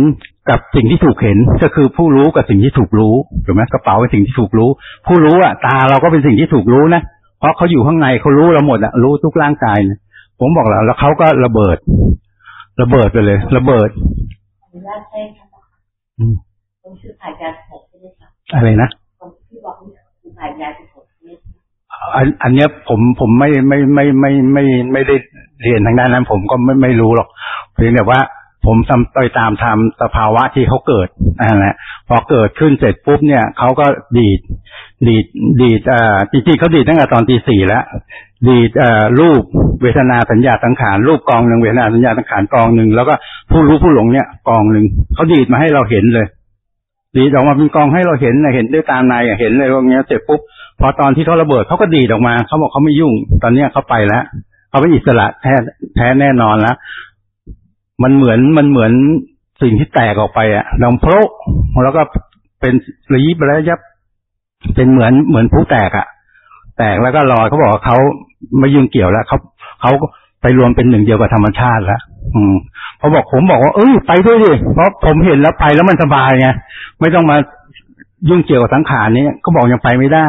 Speaker 4: กับสิ่งที่ถูกเห็นก็คือผู้รู้กับสิ่งที่ถูกรู้ถูกไหมกระเป๋าเป็นสิ่งที่ถูกรู้ ผู้รู้อะ ตาเราก็เป็นสิ่งที่ถูกรู้นะ เพราะเขาอยู่ข้างในเขารู้เราหมดอะรู้ทุกร่างกายนะผมบอกแล้วแล้วเขาก็ระเบิด ระเบิดไปเลย ระเบิด
Speaker 5: อนุญาตใช่ค่ะ
Speaker 4: อืม
Speaker 5: ผมชื่อผ่ายยาสดใช่ไหมคะ
Speaker 4: อะไรนะ
Speaker 5: ผมที่บอกนี่คือผ่ายยาสดใช่ไหมคะ
Speaker 4: อันอันเนี้ยผมผมไม่ไม่ไม่ไม่ไม่ไม่ได้เรียนทางด้านนั้น ผมก็ไม่ไม่รู้หรอกเพียงแต่ว่า ผมทำไปตามทำสภาวะที่เขาเกิดนั่นแหละพอเกิดขึ้นเสร็จปุ๊บเนี่ยเขาก็ดีด ดีด ดีดอ่อจริงๆเขาดีดตั้งแต่ตอนตีสี่แล้ว ดีดอ่อรูปเวทนาสัญญาสังขารรูปกองหนึ่งเวทนาสัญญาสังขารกองหนึ่งแล้วก็ผู้รู้ผู้หลงเนี่ยกองหนึ่งเขาดีดมาให้เราเห็นเลย ดีดออกมาเป็นกองให้เราเห็นเห็นด้วยตาในเห็นเลยว่าเงี้ยเสร็จปุ๊บพอตอนที่เขาระเบิดเขาก็ดีดออกมาเขาบอกเขาไม่ยุ่ง ตอนเนี้ยเขาไปแล้วเขาเป็นอิสระแท้แท้แน่นอนแล้ว มันเหมือนมันเหมือนสิ่งที่แตกออกไปอะดังโพะแล้วก็เป็นระยิบระยับ เป็นเหมือนเหมือนผู้แตกอะแตกแล้วก็ลอยเขาบอกว่าเขาไม่ยุ่งเกี่ยวแล้วเขาเขาไปรวมเป็นหนึ่งเดียวกับธรรมชาติแล้วอืมเขาบอกผมบอกว่าเอ้ยไปด้วยดิเพราะผมเห็นแล้วไปแล้วมันสบายไงไม่ต้องมายุ่งเกี่ยวกับสังขารนี้เขาบอกยังไปไม่ได้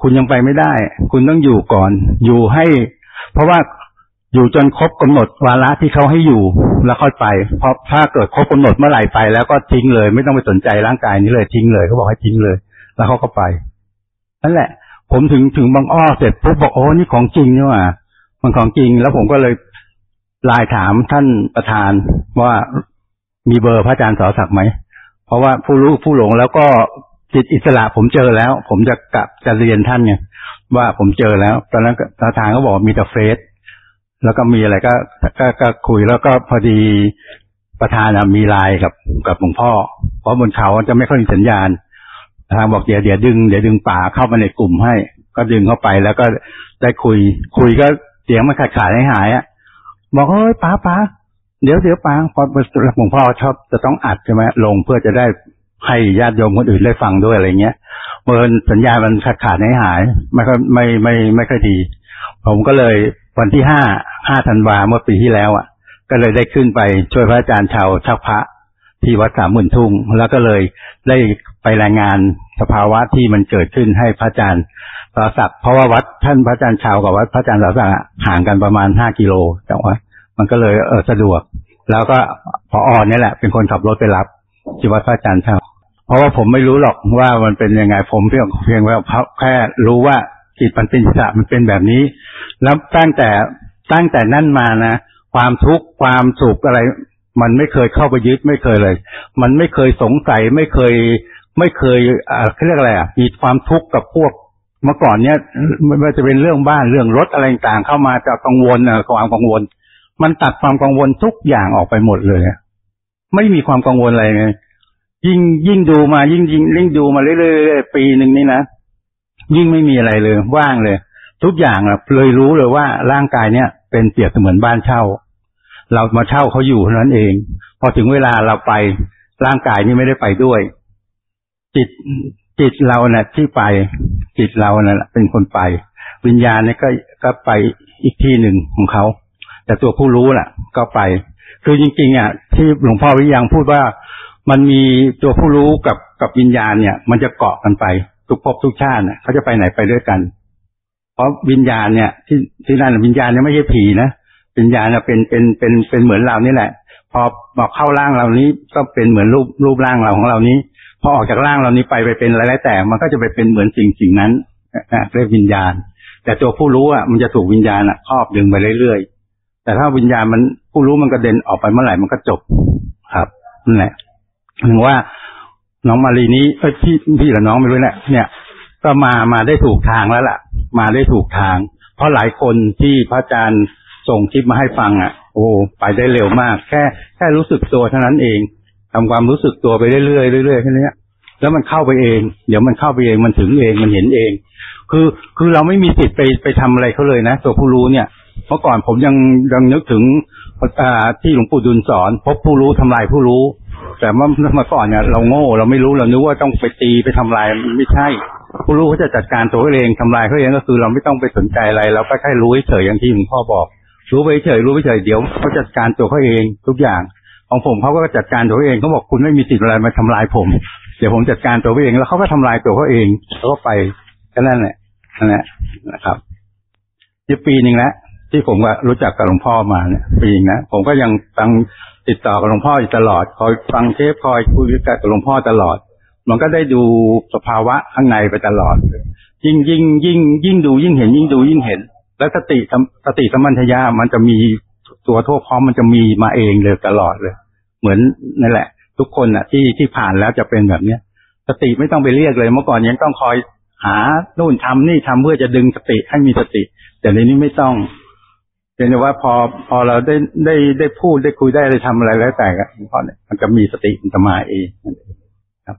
Speaker 4: คุณยังไปไม่ได้ คุณต้องอยู่ก่อน อยู่ให้ เพราะว่า อยู่จนครบกำหนดวาระที่เขาให้อยู่แล้วค่อยไป เพราะถ้าเกิดครบกำหนดเมื่อไหร่ไป แล้วก็ทิ้งเลย ไม่ต้องไปสนใจร่างกายนี้เลยทิ้งเลยเขาบอกให้ทิ้งเลย แล้วเขาก็ไปนั่นแหละ ผมถึงถึงบางอ้อเสร็จปุ๊บบอกโอ้นี่ของจริงนี่หว่ามันของจริงแล้วผมก็เลยไลน์ถามท่านประธานว่ามีเบอร์พระอาจารย์สอศักดิ์ไหมเพราะว่าผู้รู้ผู้หลงแล้วก็จิตอิสระผมเจอแล้ว ผมจะกลับจะเรียนท่านไงว่าผมเจอแล้ว ตอนนั้นประธานก็บอกมีแต่เฟซ แล้วก็มีอะไรก็ก็ก็คุยแล้วก็พอดีประธานมีไลน์กับกับหลวงพ่อ เพราะบนเขาจะไม่ค่อยมีสัญญาณทางบอกเดี๋ยวเดี๋ยวดึงเดี๋ยวดึงป่าเข้ามาในกลุ่มให้ ก็ดึงเข้าไปแล้วก็ได้คุย คุยก็เสียงมันขาดขาดหายหายๆอะบอกเฮ้ยป้าป้าเดี๋ยวเดี๋ยวป้าพอหลวงพ่อชอบจะต้องอัดใช่ไหมลงเพื่อจะได้ให้ญาติโยมคนอื่นได้ฟังด้วยอะไรเงี้ยเมื่อสัญญาณมันขาดขาดหายหาย ไม่ค่อยไม่ไม่ไม่ค่อยดี ผมก็เลย วันที่ห้าห้าธันวาเมื่อปีที่แล้วอะ ก็เลยได้ขึ้นไปช่วยพระอาจารย์ชาวชักพระที่วัดสามหมื่นทุ่ง แล้วก็เลยได้ไปรายงานสภาวะที่มันเกิดขึ้นให้พระอาจารย์สาศักดิ์เพราะว่าวัดท่านพระอาจารย์ชาวกับวัดพระอาจารย์สาศักดิ์ห่างกันประมาณห้ากิโลแต่ว่ามันก็เลยเออสะดวก แล้วก็พออเนี่ยแหละ เป็นคนขับรถไปรับที่วัดพระอาจารย์ชาวเพราะว่าผมไม่รู้หรอกว่ามันเป็นยังไงผมเพียงเพียงว่าแค่รู้ว่า จิตปัญจิสะมันเป็นแบบนี้ แล้วตั้งแต่ตั้งแต่นั่นมานะความทุกข์ความสุขอะไร มันไม่เคยเข้าไปยึดไม่เคยเลย มันไม่เคยสงสัยไม่เคย ไม่เคยอ่าเขาเรียกอะไรอะมีความทุกข์กับพวกเมื่อก่อนเนี้ยไม่ว่าจะเป็นเรื่องบ้านเรื่องรถอะไรต่างเข้ามาจะกังวลอะความกังวล มันตัดความกังวลทุกอย่างออกไปหมดเลยไม่มีความกังวลอะไรเลยยิ่งยิ่งดูมายิ่งยิ่งยิ่งดูมาเรื่อยๆปีหนึ่งนี่นะ ยิ่งไม่มีอะไรเลยว่างเลย ทุกอย่างอะเลยรู้เลยว่าร่างกายเนี่ยเป็นเปรียบเสมือนบ้านเช่า เรามาเช่าเขาอยู่เท่านั้นเอง พอถึงเวลาเราไปร่างกายนี่ไม่ได้ไปด้วย จิตจิตเราเนะ่ะ ที่ไป จิตเรานะ่ะ เป็นคนไป วิญญาณเนี่ยก็ก็ไปอีกที่หนึ่งของเขา แต่ตัวผู้รู้น่ะ ก็ไป คือจริงๆอะที่หลวงพ่อวิยังพูดว่ามันมีตัวผู้รู้กับกับวิญญาณเนี่ย มันจะเกาะกันไป ทุกภพทุกชาติน่ะเขาจะไปไหนไปด้วยกัน เพราะวิญญาณเนี่ย ที่ที่นั่นวิญญาณเนี่ยไม่ใช่ผีนะวิญญาณเนี่ยเป็นเป็นเป็นเป็นเหมือนเรานี่แหละ พอบอกเข้าร่างเรานี้ก็เป็นเหมือนรูปรูปร่างเราของเรานี้ พอออกจากร่างเรานี้ไปไปเป็นอะไรแต่ มันก็จะไปเป็นเหมือนสิ่งสิ่งนั้นอะเรียกวิญญาณ แต่ตัวผู้รู้อะมันจะถูกวิญญาณอะครอบดึงไปเรื่อยๆแต่ถ้าวิญญาณมันผู้รู้มันกระเด็นออกไปเมื่อไหร่มันก็จบครับนั่นแหละถึงว่า น้องมารีนี้เอ้ยพี่พี่หรือน้องไม่รู้แหละเนี่ย ก็มามาได้ถูกทางแล้วล่ะ มาได้ถูกทาง เพราะหลายคนที่พระอาจารย์ส่งคลิปมาให้ฟังอะ โอ้ไปได้เร็วมาก แค่แค่รู้สึกตัวเท่านั้นเองทำความรู้สึกตัวไปเรื่อยๆเรื่อยๆแค่นี้แล้วมันเข้าไปเอง เดี๋ยวมันเข้าไปเองมันถึงเองมันเห็นเอง คือคือเราไม่มีสิทธิ์ไปไปทำอะไรเขาเลยนะตัวผู้รู้เนี่ยเมื่อก่อนผมยังยังนึกถึงอ่าที่หลวงปู่ดุลสอน พบผู้รู้ทำลายผู้รู้ แต่เมื่อเมื่อก่อนเนี่ยเราโง่เราไม่รู้เรานึกว่าต้องไปตีไปทำลายมันไม่ใช่ ผู้รู้เขาจะจัดการตัวเขาเองทำลายเขาเองก็คือเราไม่ต้องไปสนใจอะไรเราก็แค่รู้เฉยอย่างที่หลวงพ่อบอก รู้ไปเฉยรู้ไปเฉยเดี๋ยวเขาจัดการตัวเขาเองทุกอย่าง ของผมเขาก็จัดการตัวเองเขาบอกคุณไม่มีสิทธิ์อะไรมาทำลายผม เดี๋ยวผมจัดการตัวเขาเอง แล้วเขาก็ทำลายตัวเขาเองเขาก็ไปแค่นั้นแหละนั่นแหละนะครับนี่ปีหนึ่งแล้วที่ผมก็รู้จักกับหลวงพ่อมาเนี่ยปีนึงนะผมก็ยังตั้ง ติดต่อกับหลวงพ่ออยู่ตลอด คอยฟังเทปคอยคุยกับหลวงพ่อตลอด มันก็ได้ดูสภาวะข้างในไปตลอด ยิ่งยิ่งยิ่งยิ่งดูยิ่งเห็น ยิ่งดูยิ่งเห็น แล้วสติสติสมมัญชยามันจะมีตัวโทษพร้อมมันจะมีมาเองเลยตลอดเลย เหมือนนั่นแหละ ทุกคนอะ ที่ที่ผ่านแล้วจะเป็นแบบเนี้ยสติไม่ต้องไปเรียกเลย เมื่อก่อนยังต้องคอยหานู่นทำนี่ทำเพื่อจะดึงสติให้มีสติ แต่ในนี้ไม่ต้อง เป็นแต่ว่าพอพอเราได้ได้ได้พูดได้คุยได้อะไรทำอะไรแล้วแต่ก็พอเนี่ยมันจะมีสติมันจะมาเองนั่นเองครับ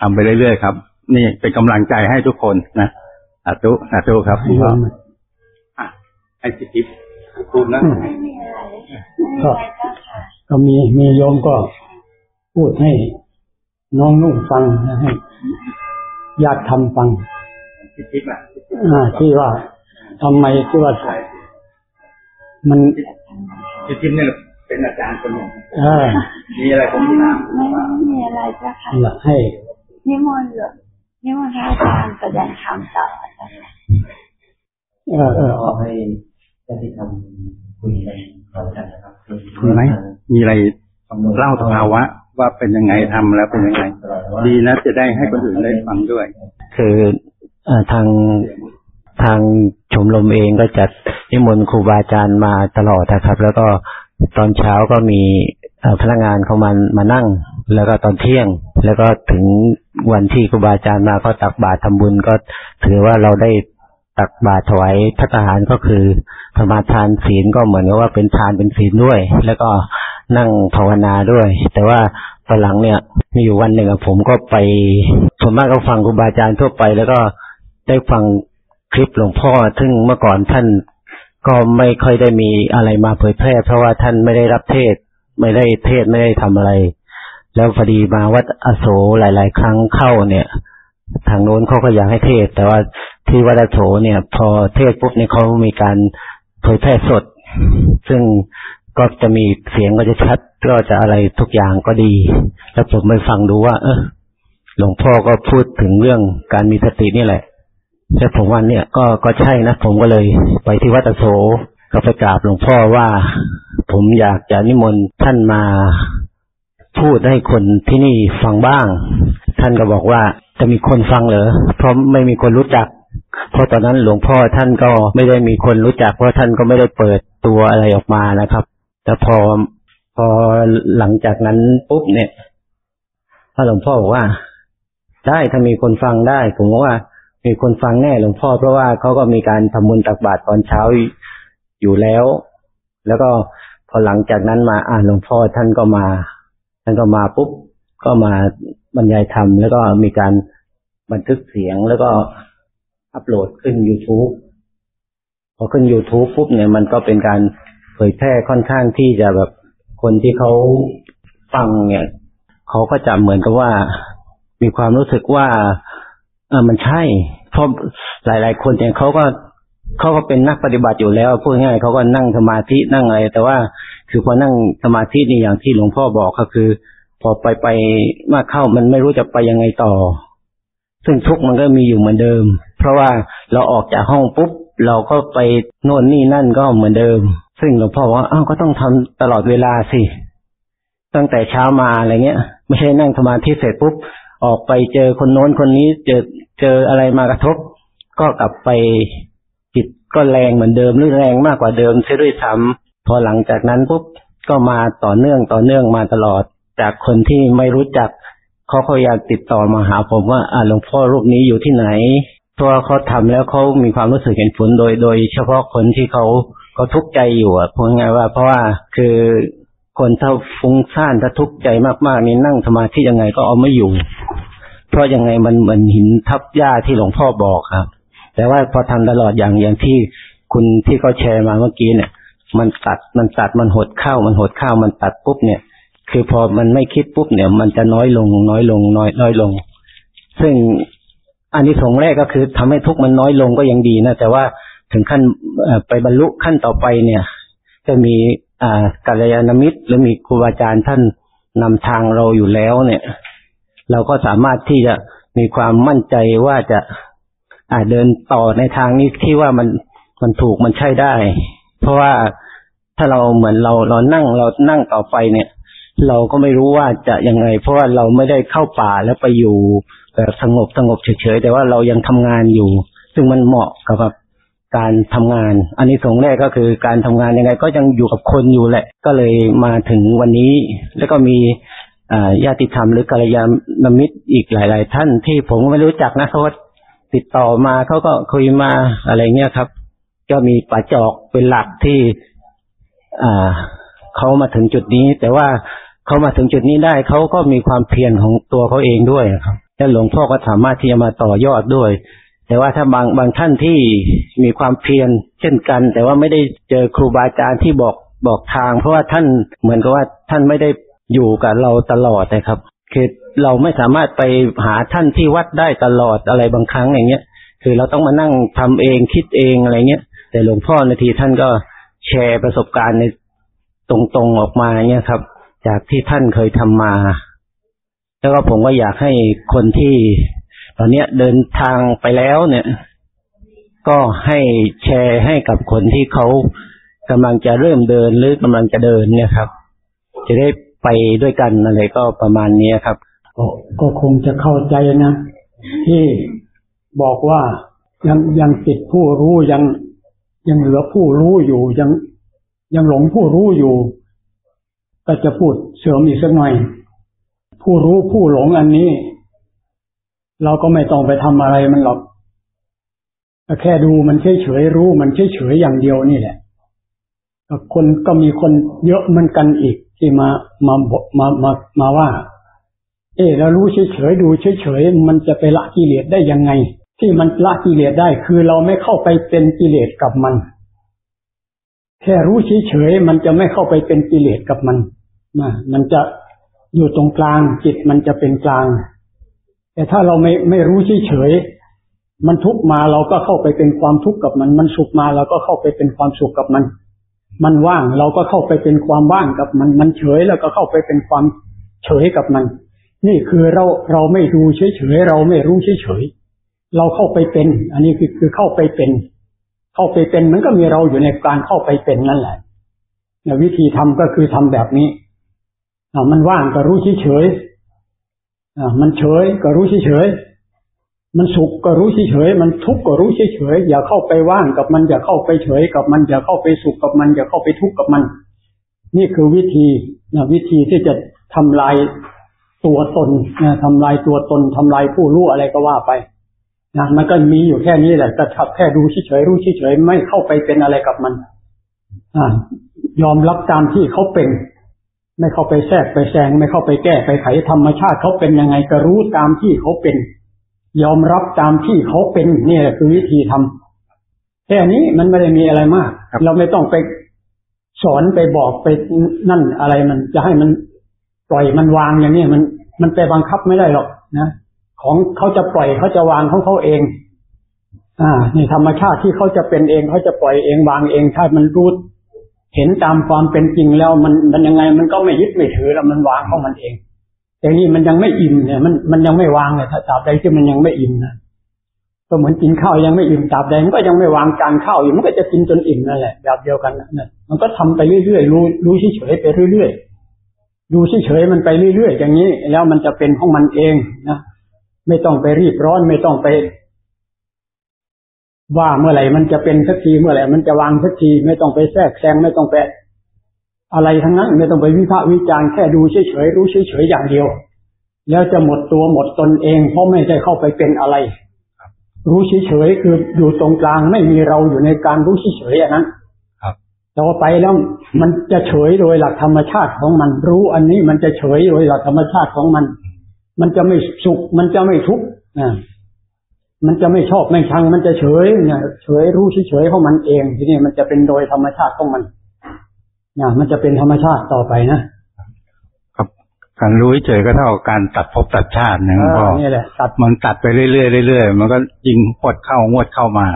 Speaker 4: ทำไปเรื่อยๆครับ นี่เป็นกำลังใจให้ทุกคนนะสาธุสาธุครับคุณพ่ออะให้สิทธิพูดนะ
Speaker 1: ก็ก็มีมีโยมก็พูดให้น้องนุ่งฟังให้ญาติทำฟัง
Speaker 3: สิทธิอะ
Speaker 1: อ่าที่ว่าทำไมที่ว่า มัน
Speaker 3: สิทธิเนี่ยเป็นอาจารย์คนหนึ่ง
Speaker 1: เออ
Speaker 3: มีอะไรผมถาม
Speaker 5: ไม่ไม่มีอะไรเจ้าค่ะ
Speaker 1: อยากให้
Speaker 5: นิมนต์เหรอนิมนต์พระอาจารย์แสดงธรรมต่อเจ้าค่ะ
Speaker 1: เออเออ
Speaker 6: ขอให้ญาติธรรมคุยกันก่อนแล้วกันนะครับ
Speaker 4: คุยไหมมีอะไรเล่าสภาวะว่าเป็นยังไงทำแล้วเป็นยังไง ดีนะจะได้ให้คนอื่นได้ฟังด้วย
Speaker 6: คือเอ่อทาง ทางชมรมเองก็จัดนิมนต์ครูบาอาจารย์มาตลอดนะครับ แล้วก็ตอนเช้าก็มีพนักงานเขามามานั่ง แล้วก็ตอนเที่ยง แล้วก็ถึงวันที่ครูบาอาจารย์มาก็ตักบาตรทำบุญก็ถือว่าเราได้ตักบาตรถวายพระทหารก็คือสมาทานศีลก็เหมือนกับว่าเป็นทานเป็นศีลด้วย แล้วก็นั่งภาวนาด้วย แต่ว่าตอนหลังเนี่ยมีอยู่วันหนึ่งผมก็ไปส่วนมากก็ฟังครูบาอาจารย์ทั่วไป แล้วก็ได้ฟัง คลิปหลวงพ่อ ซึ่งเมื่อก่อนท่านก็ไม่ค่อยได้มีอะไรมาเผยแพร่ เพราะว่าท่านไม่ได้รับเทศ ไม่ได้เทศไม่ได้ทำอะไร แล้วพอดีมาวัดอโศหลาย ๆ ครั้งเข้าเนี่ย ทางโน้นเขาก็อยากให้เทศ แต่ว่าที่วัดอโศเนี่ย พอเทศปุ๊บเนี่ยเขามีการเผยแพร่สด ซึ่งก็จะมีเสียงก็จะชัดก็จะอะไรทุกอย่างก็ดี แล้วผมไปฟังดูว่า เออหลวงพ่อก็พูดถึงเรื่องการมีสตินี่แหละ แล้วผมว่าเนี่ยก็ก็ใช่นะผมก็เลยไปที่วัดอโศก็ไปกราบหลวงพ่อว่า ผมอยากจะนิมนต์ท่านมาพูดให้คนที่นี่ฟังบ้าง ท่านก็บอกว่าจะมีคนฟังเหรอเพราะไม่มีคนรู้จัก เพราะตอนนั้นหลวงพ่อท่านก็ไม่ได้มีคนรู้จัก เพราะท่านก็ไม่ได้เปิดตัวอะไรออกมานะครับ แต่พอพอหลังจากนั้นปุ๊บเนี่ยพระหลวงพ่อบอกว่า ได้ถ้ามีคนฟังได้ ผมว่า มีคนฟังแน่หลวงพ่อ เพราะว่าเขาก็มีการทำบุญตักบาตรตอนเช้าอยู่แล้ว แล้วก็พอหลังจากนั้นมาอ่านหลวงพ่อท่านก็มา ท่านก็มาปุ๊บก็มาบรรยายธรรมแล้วก็มีการบันทึกเสียงแล้วก็อัปโหลดขึ้น YouTube พอขึ้น YouTube ปุ๊บเนี่ยมันก็เป็นการเผยแพร่ค่อนข้างที่จะแบบคนที่เขาฟังเนี่ยเขาก็จะเหมือนกับว่า มีความรู้สึกว่า ออมันใช่เพราะหลาย ๆ คนเนี่ยเขาก็เขาก็เป็นนักปฏิบัติอยู่แล้วพูดง่ายเขาก็นั่งสมาธินั่งอะไร แต่ว่าคือพอนั่งสมาธินี่อย่างที่หลวงพ่อบอกก็คือ พอไปไปมากเข้ามันไม่รู้จะไปยังไงต่อ ซึ่งทุกมันก็มีอยู่เหมือนเดิม เพราะว่าเราออกจากห้องปุ๊บเราก็ไปโน่นนี่นั่นก็เหมือนเดิม ซึ่งหลวงพ่อว่าอ้าวก็ต้องทำตลอดเวลาสิตั้งแต่เช้ามาอะไรเงี้ย ไม่ใช่นั่งสมาธิเสร็จปุ๊บ ออกไปเจอคนโน้นคนนี้เจอเจออะไรมากระทบ ก็กลับไปจิตก็แรงเหมือนเดิมหรือแรงมากกว่าเดิมเสียด้วยซ้ำพอหลังจากนั้นปุ๊บก็มาต่อเนื่องต่อเนื่องมาตลอด จากคนที่ไม่รู้จักเขาเขาอยากติดต่อมาหาผมว่าอ่าหลวงพ่อรูปนี้อยู่ที่ไหนเพราะเขาทำแล้วเขามีความรู้สึกเห็นผลโดยโดย เฉพาะคนที่เขาเขาทุกข์ใจอยู่อะพูดง่ายว่าเพราะว่าคือ คนถ้าฟุ้งซ่านถ้าทุกข์ใจมากๆนี่นั่งสมาธิยังไงก็เอาไม่อยู่ เพราะยังไงมันเหมือนหินทับหญ้าที่หลวงพ่อบอกครับ แต่ว่าพอทำตลอดอย่างอย่างที่คุณที่เขาแชร์มาเมื่อกี้เนี่ย มันตัดมันตัดมันหดเข้า มันหดเข้ามันตัดปุ๊บเนี่ย คือพอมันไม่คิดปุ๊บเนี่ย มันจะน้อยลง น้อยลง น้อยน้อยลง ซึ่งอันนี้สงแรกก็คือทำให้ทุกข์มันน้อยลงก็ยังดีนะแต่ว่าถึงขั้นไปบรรลุขั้นต่อไปเนี่ย จะมี กัลยาณมิตร หรือมีครูบาอาจารย์ท่านนำทางเราอยู่แล้วเนี่ย เราก็สามารถที่จะมีความมั่นใจว่าจะอ่าเดินต่อในทางนี้ที่ว่ามันมันถูกมันใช่ได้ เพราะว่าถ้าเราเหมือนเราเรานั่งเรานั่งต่อไปเนี่ย เราก็ไม่รู้ว่าจะยังไง เพราะว่าเราไม่ได้เข้าป่าแล้วไปอยู่แบบสงบสงบเฉยๆแต่ว่าเรายังทำงานอยู่ ซึ่งมันเหมาะกับ การทำงาน อันนี้สงแรกก็คือการทำงานยังไง ก็ยังอยู่กับคนอยู่แหละ ก็เลยมาถึงวันนี้ แล้วก็มีญาติธรรมหรือกัลยาณมิตรอีกหลาย ๆ ท่านที่ผมไม่รู้จักนะเขาติดต่อมาเขาก็คุยมาอะไรเงี้ยครับ ก็มีป่าจอกเป็นหลักที่อ่าเขามาถึงจุดนี้ แต่ว่าเขามาถึงจุดนี้ได้เขาก็มีความเพียรของตัวเขาเองด้วยครับแล้วหลวงพ่อก็สามารถที่จะมาต่อยอดด้วย แต่ว่าถ้าบางบางท่านที่มีความเพียรเช่นกัน แต่ว่าไม่ได้เจอครูบาอาจารย์ที่บอกบอกทาง เพราะว่าท่านเหมือนกับว่าท่านไม่ได้อยู่กับเราตลอดนะครับ คือเราไม่สามารถไปหาท่านที่วัดได้ตลอดอะไรบางครั้งอย่างเงี้ย คือเราต้องมานั่งทำเองคิดเองอะไรเงี้ย แต่หลวงพ่อนาทีท่านก็แชร์ประสบการณ์ในตรงๆออกมาเนี่ยครับ จากที่ท่านเคยทำมา แล้วก็ผมก็อยากให้คนที่ ตอนนี้เดินทางไปแล้วเนี่ย ก็ให้แชร์ให้กับคนที่เขากำลังจะเริ่มเดินหรือกำลังจะเดินเนี่ยครับ จะได้ไปด้วยกันอะไรก็ประมาณนี้ครับ
Speaker 1: ก็ก็คงจะเข้าใจนะ ที่บอกว่ายังยังติดผู้รู้ยังยังเหลือผู้รู้อยู่ยังยังหลงผู้รู้อยู่ ก็จะพูดเสริมอีกสักหน่อย ผู้รู้ผู้หลงอันนี้ เราก็ไม่ต้องไปทำอะไรมันหรอกแค่ดูมันเฉยเฉยรู้มันเฉยเฉยอย่างเดียวนี่แหละคนก็มีคนเยอะเหมือนกันอีก ที่มามามามามาว่า เออแล้วรู้เฉยๆดูเฉยๆมันจะไปละกิเลสได้ยังไง ที่มันละกิเลสได้คือเราไม่เข้าไปเป็นกิเลสกับมัน แค่รู้เฉยๆมันจะไม่เข้าไปเป็นกิเลสกับมันนะมันจะอยู่ตรงกลางจิตมันจะเป็นกลาง แต่ถ้าเราไม่ไม่รู้เฉยๆมันทุกมาเราก็เข้าไปเป็นความทุกข์กับมัน มันสุขมาเราก็เข้าไปเป็นความสุขกับมัน มันว่างเราก็เข้าไปเป็นความว่างกับมัน มันเฉยแล้วก็เข้าไปเป็นความเฉยกับมัน นี่คือเราเราไม่ดูเฉยๆเราไม่รู้เฉยๆเราเข้าไปเป็น อันนี้คือคือเข้าไปเป็น เข้าไปเป็นมันก็มีเราอยู่ในการเข้าไปเป็นนั่นแหละวิธีทำก็คือทำแบบนี้มันว่างก็รู้เฉยๆ อ่ามันเฉยก็รู้เฉยมันสุขก็รู้เฉยมันทุกข์ก็รู้เฉยอย่าเข้าไปว่างกับมันอย่าเข้าไปเฉยกับมันอย่าเข้าไปสุขกับมันอย่าเข้าไปทุกข์กับมัน นี่คือวิธีนะวิธีที่จะทำลายตัวตนนะทำลายตัวตนทำลายผู้รู้อะไรก็ว่าไปนะมันก็มีอยู่แค่นี้แหละก็ทับแค่ดูเฉยๆรู้เฉยไม่เข้าไปเป็นอะไรกับมันอ่ายอมรับตามที่เขาเป็น ไม่เข้าไปแทรกไปแซงไม่เข้าไปแก้ไปไขธรรมชาติเขาเป็นยังไงก็รู้ตามที่เขาเป็น ยอมรับตามที่เขาเป็นนี่แหละคือวิธีทำแค่นี้มันไม่ได้มีอะไรมาก
Speaker 4: ครับ
Speaker 1: เราไม่ต้องไปสอนไปบอกไปนั่นอะไรมันจะให้มันปล่อยมันวางอย่างนี้มันมันไปบังคับไม่ได้หรอกนะของเขาจะปล่อยเขาจะวางของเขาเอง อ่า นี่ธรรมชาติที่เขาจะเป็นเองเขาจะปล่อยเองวางเองถ้ามันรู้ เห็นตามความเป็นจริงแล้วมันมันยังไงมันก็ไม่ยึดไม่ถือแล้วมันวางของมันเองแต่นี่มันยังไม่อิ่มเนี่ยมันมันยังไม่วางเลยถ้าตราบใดที่มันยังไม่อิ่มนะก็เหมือนกินข้าวยังไม่อิ่มตราบใดมันก็ยังไม่วางจานข้าวอยู่มันก็จะกินจนอิ่มนั่นแหละแบบเดียวกันนะเนี่ยมันก็ทำไปเรื่อยๆรู้รู้เฉยๆไปเรื่อยๆดูเฉยๆมันไปเรื่อยๆอย่างนี้ แล้วมันจะเป็นของมันเองนะไม่ต้องไปรีบร้อนไม่ต้องไป ว่าเมื่อไหร่มันจะเป็นสักทีเมื่อไหร่มันจะวางสักทีไม่ต้องไปแทรกแซงไม่ต้องไปอะไรทั้งนั้นไม่ต้องไปวิพากษ์วิจารณ์แค่ดูเฉยๆรู้เฉยๆอย่างเดียว แล้วจะหมดตัวหมดตนเอง เพราะไม่ได้เข้าไปเป็นอะไร รู้เฉยๆคืออยู่ตรงกลางไม่มีเราอยู่ในการรู้เฉยๆอันนั้น
Speaker 4: ครับ
Speaker 1: ต่อไปแล้วมันจะเฉยโดยหลักธรรมชาติของมัน รู้อันนี้มันจะเฉยโดยหลักธรรมชาติของมัน มันจะไม่สุขมันจะไม่ทุกข์อ่า มันจะไม่ชอบไม่ชัง มันจะเฉยเนี่ยเฉยรู้เฉยๆของมันเองทีนี้มันจะเป็นโดยธรรมชาติของมันเนี่ยมันจะเป็นธรรมชาติต่อไปนะครับ
Speaker 4: การรู้เฉยๆก็เท่ากับการตัดภพตัดชาตินะหลวงพ่อ
Speaker 1: เออนี่แหละตัด
Speaker 4: มันตัดไปเรื่อยๆเรื่อยๆมันก็ยิงพดเข้างวดเข้ามา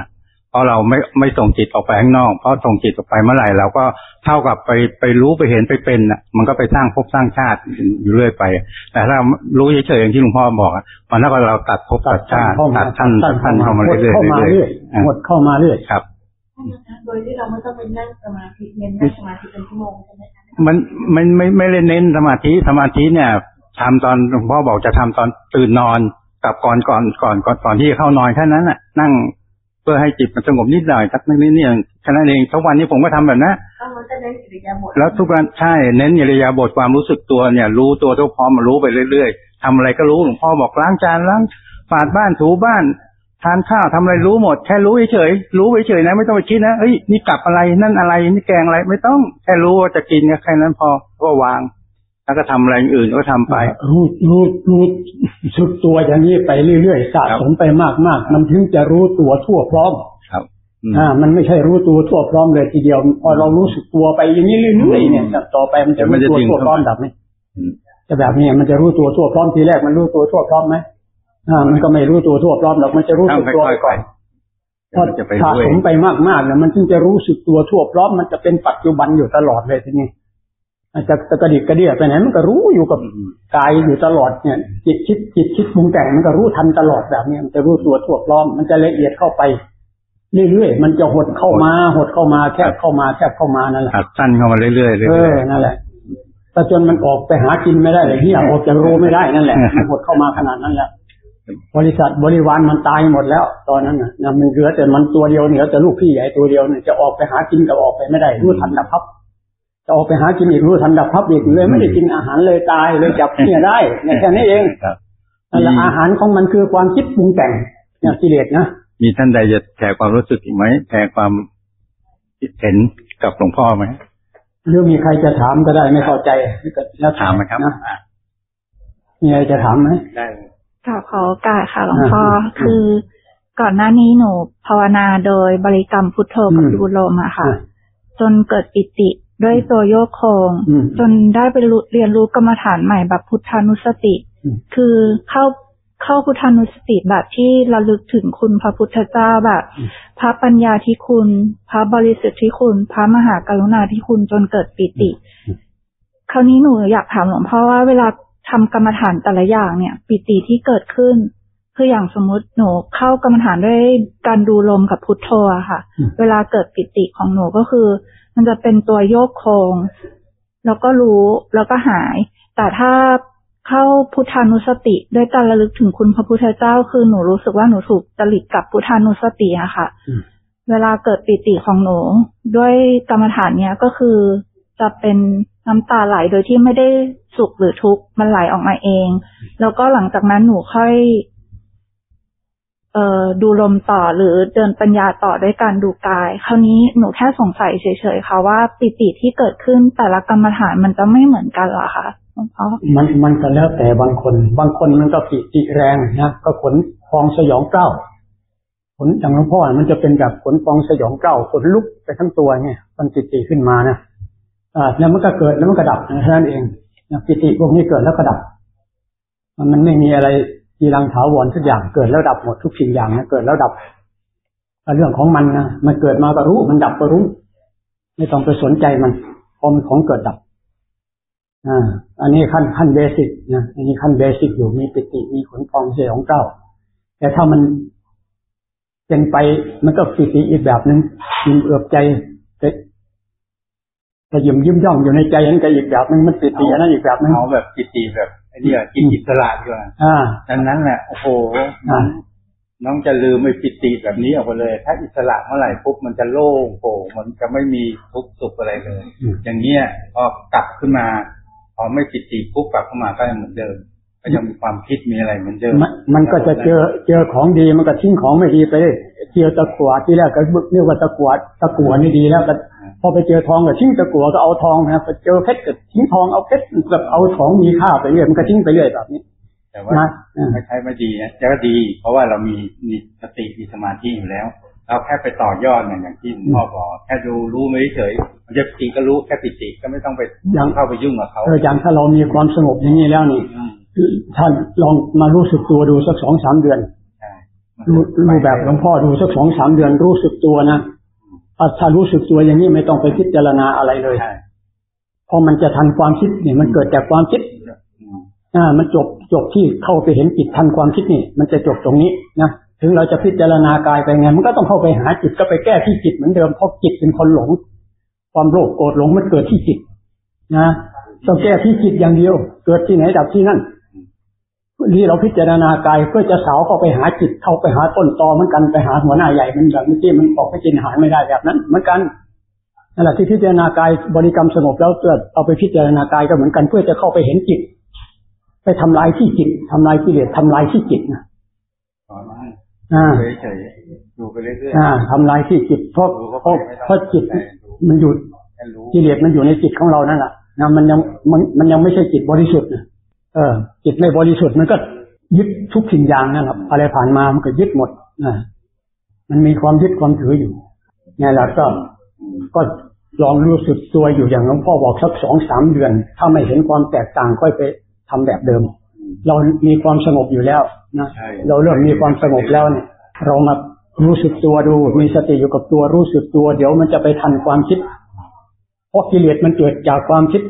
Speaker 4: เพราะเราไม่ไม่ส่งจิตออกไปข้างนอก เพราะส่งจิตออกไปเมื่อไหร่เราก็เท่ากับไปไปรู้ไปเห็นไปเป็นอะ มันก็ไปสร้างภพสร้างชาติอยู่เรื่อยไป แต่ถ้ารู้เฉยๆอย่างที่หลวงพ่อบอกอะมันเท่ากับเราตัดภพตัดชาติ
Speaker 1: เข้ามา
Speaker 4: ตัดท่านตัดท่านเข้ามา
Speaker 1: หมด
Speaker 4: เรื่อย
Speaker 1: เข้ามา
Speaker 4: ๆ
Speaker 1: เรื่
Speaker 4: เรื่
Speaker 1: อ
Speaker 4: อยยๆอะ
Speaker 1: หมดเข้ามาเรื่อย
Speaker 4: ครับ
Speaker 5: โดยที่เราไม่ต้องไปนั่งสมาธิเน้นนั่งสมาธิเป็นชั่วโมงใช่ไหมคะ
Speaker 4: มันมันไม่ไม่ได้เน้นสมาธิสมาธิเนี่ยทำตอนหลวงพ่อบอกจะทำตอนตื่นนอนกับก่อนก่อนก่อนก่อนก่อนที่จะเข้านอนแค่นั้นน่ะ นั่ง เพื่อให้จิตมันสงบนิดหน่อยสักนิดนิดเนี่ยแค่นั้นเองทุกวันนี้ผมก็ทำแบบนั้น
Speaker 5: ต้องมันจะเน้นอิริยาบถ
Speaker 4: แล้วทุกวันใช่เน้นอิริยาบถความรู้สึกตัวเนี่ย รู้ตัวทุกพร้อมมารู้ไปเรื่อยๆทำอะไรก็รู้หลวงพ่อบอกล้างจานล้างฝาดบ้านถูบ้านทานข้าวทำอะไรรู้หมด แค่รู้เฉยๆรู้เฉยๆนะไม่ต้องไปคิดนะเฮ้ยนี่กลับอะไรนั่นอะไรนี่แกงอะไร ไม่ต้องแค่รู้ว่าจะกินก็แค่นั้นพอก็วาง แล้วก็ทำอะไรอย่างอื่นก็ทำไป
Speaker 1: รู้รู้รู้สึกตัวอย่างนี้ไปเรื่อยๆสะสมไปมากๆ มันถึงจะรู้ตัวทั่วพร้อม
Speaker 4: ครับอืม
Speaker 1: อ่า มันไม่ใช่รู้ตัวทั่วพร้อมเลยทีเดียวพอเรารู้สึกตัวไปอย่างนี้เรื่อยๆเนี่ยต่อไปมันจะรู้ตัวทั่วพร้อมแบบนี้
Speaker 4: อืม
Speaker 1: จะแบบนี้มันจะรู้ตัวทั่วพร้อมทีแรกมันรู้ตัวทั่วพร้อมไหมอ่า มันก็ไม่รู้ตัวทั่วพร้อมหรอกมันจะรู้
Speaker 4: ต้อ
Speaker 1: สึ
Speaker 4: ง
Speaker 1: กตัว
Speaker 4: ค่
Speaker 1: ไป
Speaker 4: อยๆ
Speaker 1: ก่อน
Speaker 4: ไป
Speaker 1: พอ
Speaker 4: มันจะไป
Speaker 1: สะ
Speaker 4: รู้เอ
Speaker 1: ส
Speaker 4: ง
Speaker 1: มไปมากๆแล้วมันจึงจะรู้สึกตัวทั่วพร้อมมันจะเป็นปัจจุบันอยู่ตลอดเลยทีนี้อา จจะจะกระดิกกระเดี่ยไปไหนมันก็รู้อยู่กับ
Speaker 4: อืม
Speaker 1: กายอยู่ตลอดเนี่ย จิตคิดจิตคิดปรุงแต่งมันก็รู้ทันตลอดแบบนี้มันจะรู้ตัวทั่วพร้อมมันจะละเอียดเข้าไปเรื่อยๆมันจะหดเข้ามา หดเข้ามาแคบเข้ามาแคบเข้ามานั่นแหละ
Speaker 4: ตัดสั้นเข้ามาเรื่อยๆเรื่
Speaker 1: เอ
Speaker 4: อย
Speaker 1: อนั่นแหละ แต่จนมันออกไปหากินไม่ได้เลยที่อยากออกจากรูไม่ได้นั่นแหละมันหดเข้ามาขนาดนั้นแหละบริษัทบริวารมันตายหมดแล้ว ตอนนั้นน่ะนะมันเหลือแต่มันตัวเดียวเหลือแต่ลูกพี่ใหญ่ตัวเดียวเนี่ยจะออกไปหากินก็ออกไปไม่ได้รู้ทันดับพับ จะออกไปหากินอีกรู้ทันดับพับอีกเลยไม่ได้กินอาหารเลยตายเลยจับเนี่ยได้เนี่ยแค่นี้เอง
Speaker 4: ๆครับ
Speaker 1: นั่นแหละอาหารของมันคือความคิดปรุงแต่งเนี่ยกิเลสนะ
Speaker 4: มีท่านใดจะแชร์ความรู้สึกอีกไหมแชร์ความคิดเห็นกับหลวงพ่อไหม
Speaker 1: หรือมีใครจะถามก็ได้ไม่เข้าใจก็แล้ว
Speaker 4: ถามไหมครับ
Speaker 1: นะ
Speaker 4: อะ
Speaker 1: มีอะไรจะถามไหม
Speaker 3: ได้
Speaker 5: กราบขอโอกาสค่ะหลวงพ่อ
Speaker 1: อ่า
Speaker 5: คือก่อนหน้านี้หนูภาวนาโดยบริกรรมพุทโธกับ
Speaker 1: อืม
Speaker 5: ดูลมอะค่ะ
Speaker 1: อะ
Speaker 5: จนเกิดปิติ ด้วยตัวโยกโครง
Speaker 1: อืม
Speaker 5: จนได้ไปรู้เรียนรู้กรรมฐานใหม่แบบพุทธานุสติ
Speaker 1: อืม
Speaker 5: คือเข้าเข้าพุทธานุสติแบบที่ระลึกถึงคุณพระพุทธเจ้าแบบพระปัญญาที่คุณ พระบริสุทธิ์ที่คุณ พระมหากรุณาที่คุณจนเกิดปิติ คราวนี้หนูอยากถามหลวงพ่อว่าเวลาทำกรรมฐานแต่ละอย่างเนี่ย ปิติที่เกิดขึ้น คืออย่างสมมุติหนูเข้ากรรมฐานด้วยการดูลมกับพุทโธอะค่ะ
Speaker 1: อืม
Speaker 5: เวลาเกิดปิติของหนูก็คือ มันจะเป็นตัวโยกโครงแล้วก็รู้แล้วก็หาย แต่ถ้าเข้าพุทธานุสติ ด้วยการระลึกถึงคุณพระพุทธเจ้า คือหนูรู้สึกว่าหนูถูกจริตกับพุทธานุสติอะค่ะ
Speaker 1: อืม
Speaker 5: เวลาเกิดปิติของหนู ด้วยกรรมฐานเนี้ยก็คือจะเป็นน้ำตาไหลโดยที่ไม่ได้สุขหรือทุกข์มันไหลออกมาเอง แล้วก็หลังจากนั้นหนูค่อย เอ่อดูลมต่อหรือเดินปัญญาต่อด้วยการดูกาย คราวนี้หนูแค่สงสัยเฉยๆค่ะว่าปิติที่เกิดขึ้นแต่ละกรรมฐานมันจะไม่เหมือนกันหรอคะหลวงพ่อ
Speaker 1: มันมันก็แล้วแต่บางคน บางคนมันก็ปิติแรงนะก็ขนพองสยองเกล้าขนอย่างหลวงพ่อมันจะเป็นแบบขนพองสยองเกล้าขนลุกไปทั้งตัวเนี่ยมันปิติขึ้นมานะอ่าแล้วมันก็เกิดแล้วมันก็ดับนะเท่านั้นเองปิติพวกนี้เกิดแล้วก็ดับ มันมันไม่มีอะไร จีรังถาวรทุกอย่างเกิดแล้วดับหมดทุกสิ่งอย่างนะเกิดแล้วดับเรื่องของมันนะมันเกิดมาก็รู้ มันดับก็รู้ ไม่ต้องไปสนใจมันพอมันของเกิดดับอ่าอันนี้ขั้นขั้นเบสิกนะอันนี้ขั้นเบสิกอยู่มีปิติมีขนพองเสียของเก้า แต่ถ้ามันเป็นไปมันก็ปิติอีกแบบหนึ่งยิ้มเอือบใจแต่แต่ยิ้มยิ้มย่องอยู่ในใจนั่นก็อีกแบบหนึ่งมันปิติอันนั้นอีกแบบหนึ่ง
Speaker 3: เอาแบบจิติแบบ อ้เนี่ยจิตอิสระดีกว่า
Speaker 1: อ่า
Speaker 3: ดังนั้นแหละโอ้โหน้องน้องจะลืมไม่ปิติแบบนี้ออกไปเลย ถ้าอิสระเมื่อไหร่ปุ๊บมันจะโล่งโปร่งมันจะไม่มีทุกข์สุขอะไรเลย
Speaker 1: อืม
Speaker 3: อย่างเงี้ยพอกลับขึ้นมาพอไม่ปิติปุ๊บกลับเข้ามาก็ยังเหมือนเดิมก็ยังมีความคิดมีอะไรเหมือนเดิม
Speaker 1: มันมันก็จะเจอเจอของดีมันก็ทิ้งของไม่ดีไปเลยเจอตะกั่วที่แรกก็เรียกว่าตะกั่วตะกั่วนี่ดีแล้วก็ พอไปเจอทองก็ทิ้งตะกั่วก็เอาทองนะไปเจอเพชรก็ทิ้งทองเอาเพชรแบบเอาของมีค่าไปเรื่อยมันก็ทิ้งไปเรื่อยแบบนี้
Speaker 3: แต่ว่า
Speaker 1: นะอ่า
Speaker 3: ไม่ใช่ไม่ดีนะแต่ก็ดี เพราะว่าเรามีมีสติมีสมาธิอยู่แล้ว เราแค่ไปต่อยอดเนี่ยอย่างที่หลวงพ่อบอกแค่ดูรู้ไม่เฉยๆมันจะปิติก็รู้แค่ปิติก็ไม่ต้องไป
Speaker 1: ยัง
Speaker 3: เข้าไปยุ่งกับเขา
Speaker 1: เอออย่างถ้าเรามีความสงบอย่างนี้แล้วนี่
Speaker 3: อืม
Speaker 1: ท่านลองมารู้สึกตัวดูสักสองสามเดือน
Speaker 3: ใช่
Speaker 1: รู้รู้แบบหลวงพ่อดูสักสองสามเดือนรู้สึกตัวนะ ถ้าถ้ารู้สึกตัวอย่างนี้ไม่ต้องไปพิจารณาอะไรเลย
Speaker 3: ใช่
Speaker 1: เพราะมันจะทันความคิดเนี่ยมันเกิดจากความคิด
Speaker 3: อืม
Speaker 1: อ่า มันจบจบที่เข้าไปเห็นจิตทันความคิดนี่ มันจะจบตรงนี้นะถึงเราจะพิจารณากายไปไง มันก็ต้องเข้าไปหาจิตก็ไปแก้ที่จิตเหมือนเดิมเพราะจิตเป็นคนหลง ความโลภโกรธหลงมันเกิดที่จิต นะต้องแก้ที่จิตอย่างเดียว เกิดที่ไหนดับที่นั่น ที่เราพิจารณากายเพื่อจะสาวเข้าไปหาจิตเข้าไปหาต้นตอเหมือนกันไปหาหัวหน้าใหญ่เหมันแบบเมื่อกี้มันออกไปกินอาหารไม่ได้แบบนั้นเหมือนกันนั่นแหละที่พิจารณากายบริกรรมสงบแล้วเกิดเอาไปพิจารณากายก็เหมือนกันเพื่อจะเข้าไปเห็นจิต ไปทำลายที่จิตทำลายกิเลสทำลายที่จิตนะ
Speaker 3: สอนให้
Speaker 1: อ่า
Speaker 3: เฉยๆดูไปเรื่อย
Speaker 1: อ่าทำลายที่จิตเพราะ
Speaker 3: ๆดูเข้า
Speaker 1: เพ
Speaker 3: ไป
Speaker 1: ราะ
Speaker 3: ไม่ต้อง
Speaker 1: เพราะจิต
Speaker 3: แต่ดู
Speaker 1: มันอยู่
Speaker 3: แค่รู้
Speaker 1: กิเลสมันอยู่ในจิตของเรานั่นแหละนะมันยังมันมันยังไม่ใช่จิตบริสุทธิ์นะ เออจิตไม่บริสุทธิ์มันก็ยึดทุกสิ่งอย่างนั่นแหละอะไรผ่านมามันก็ยึดหมดนะมันมีความยึดความถืออยู่นี่แหละก็ก็ลองรู้สึกตัวอยู่อย่างหลวงพ่อบอกสักสองสามเดือน ถ้าไม่เห็นความแตกต่างค่อยไปทำแบบเดิม เรามีความสงบอยู่แล้วนะ
Speaker 3: ใช่
Speaker 1: เราเริ่มมีความสงบแล้วเนี่ยเรามารู้สึกตัวดู มีสติอยู่กับตัวรู้สึกตัว เดี๋ยวมันจะไปทันความคิดเพราะกิเลสมันเกิดจากความคิด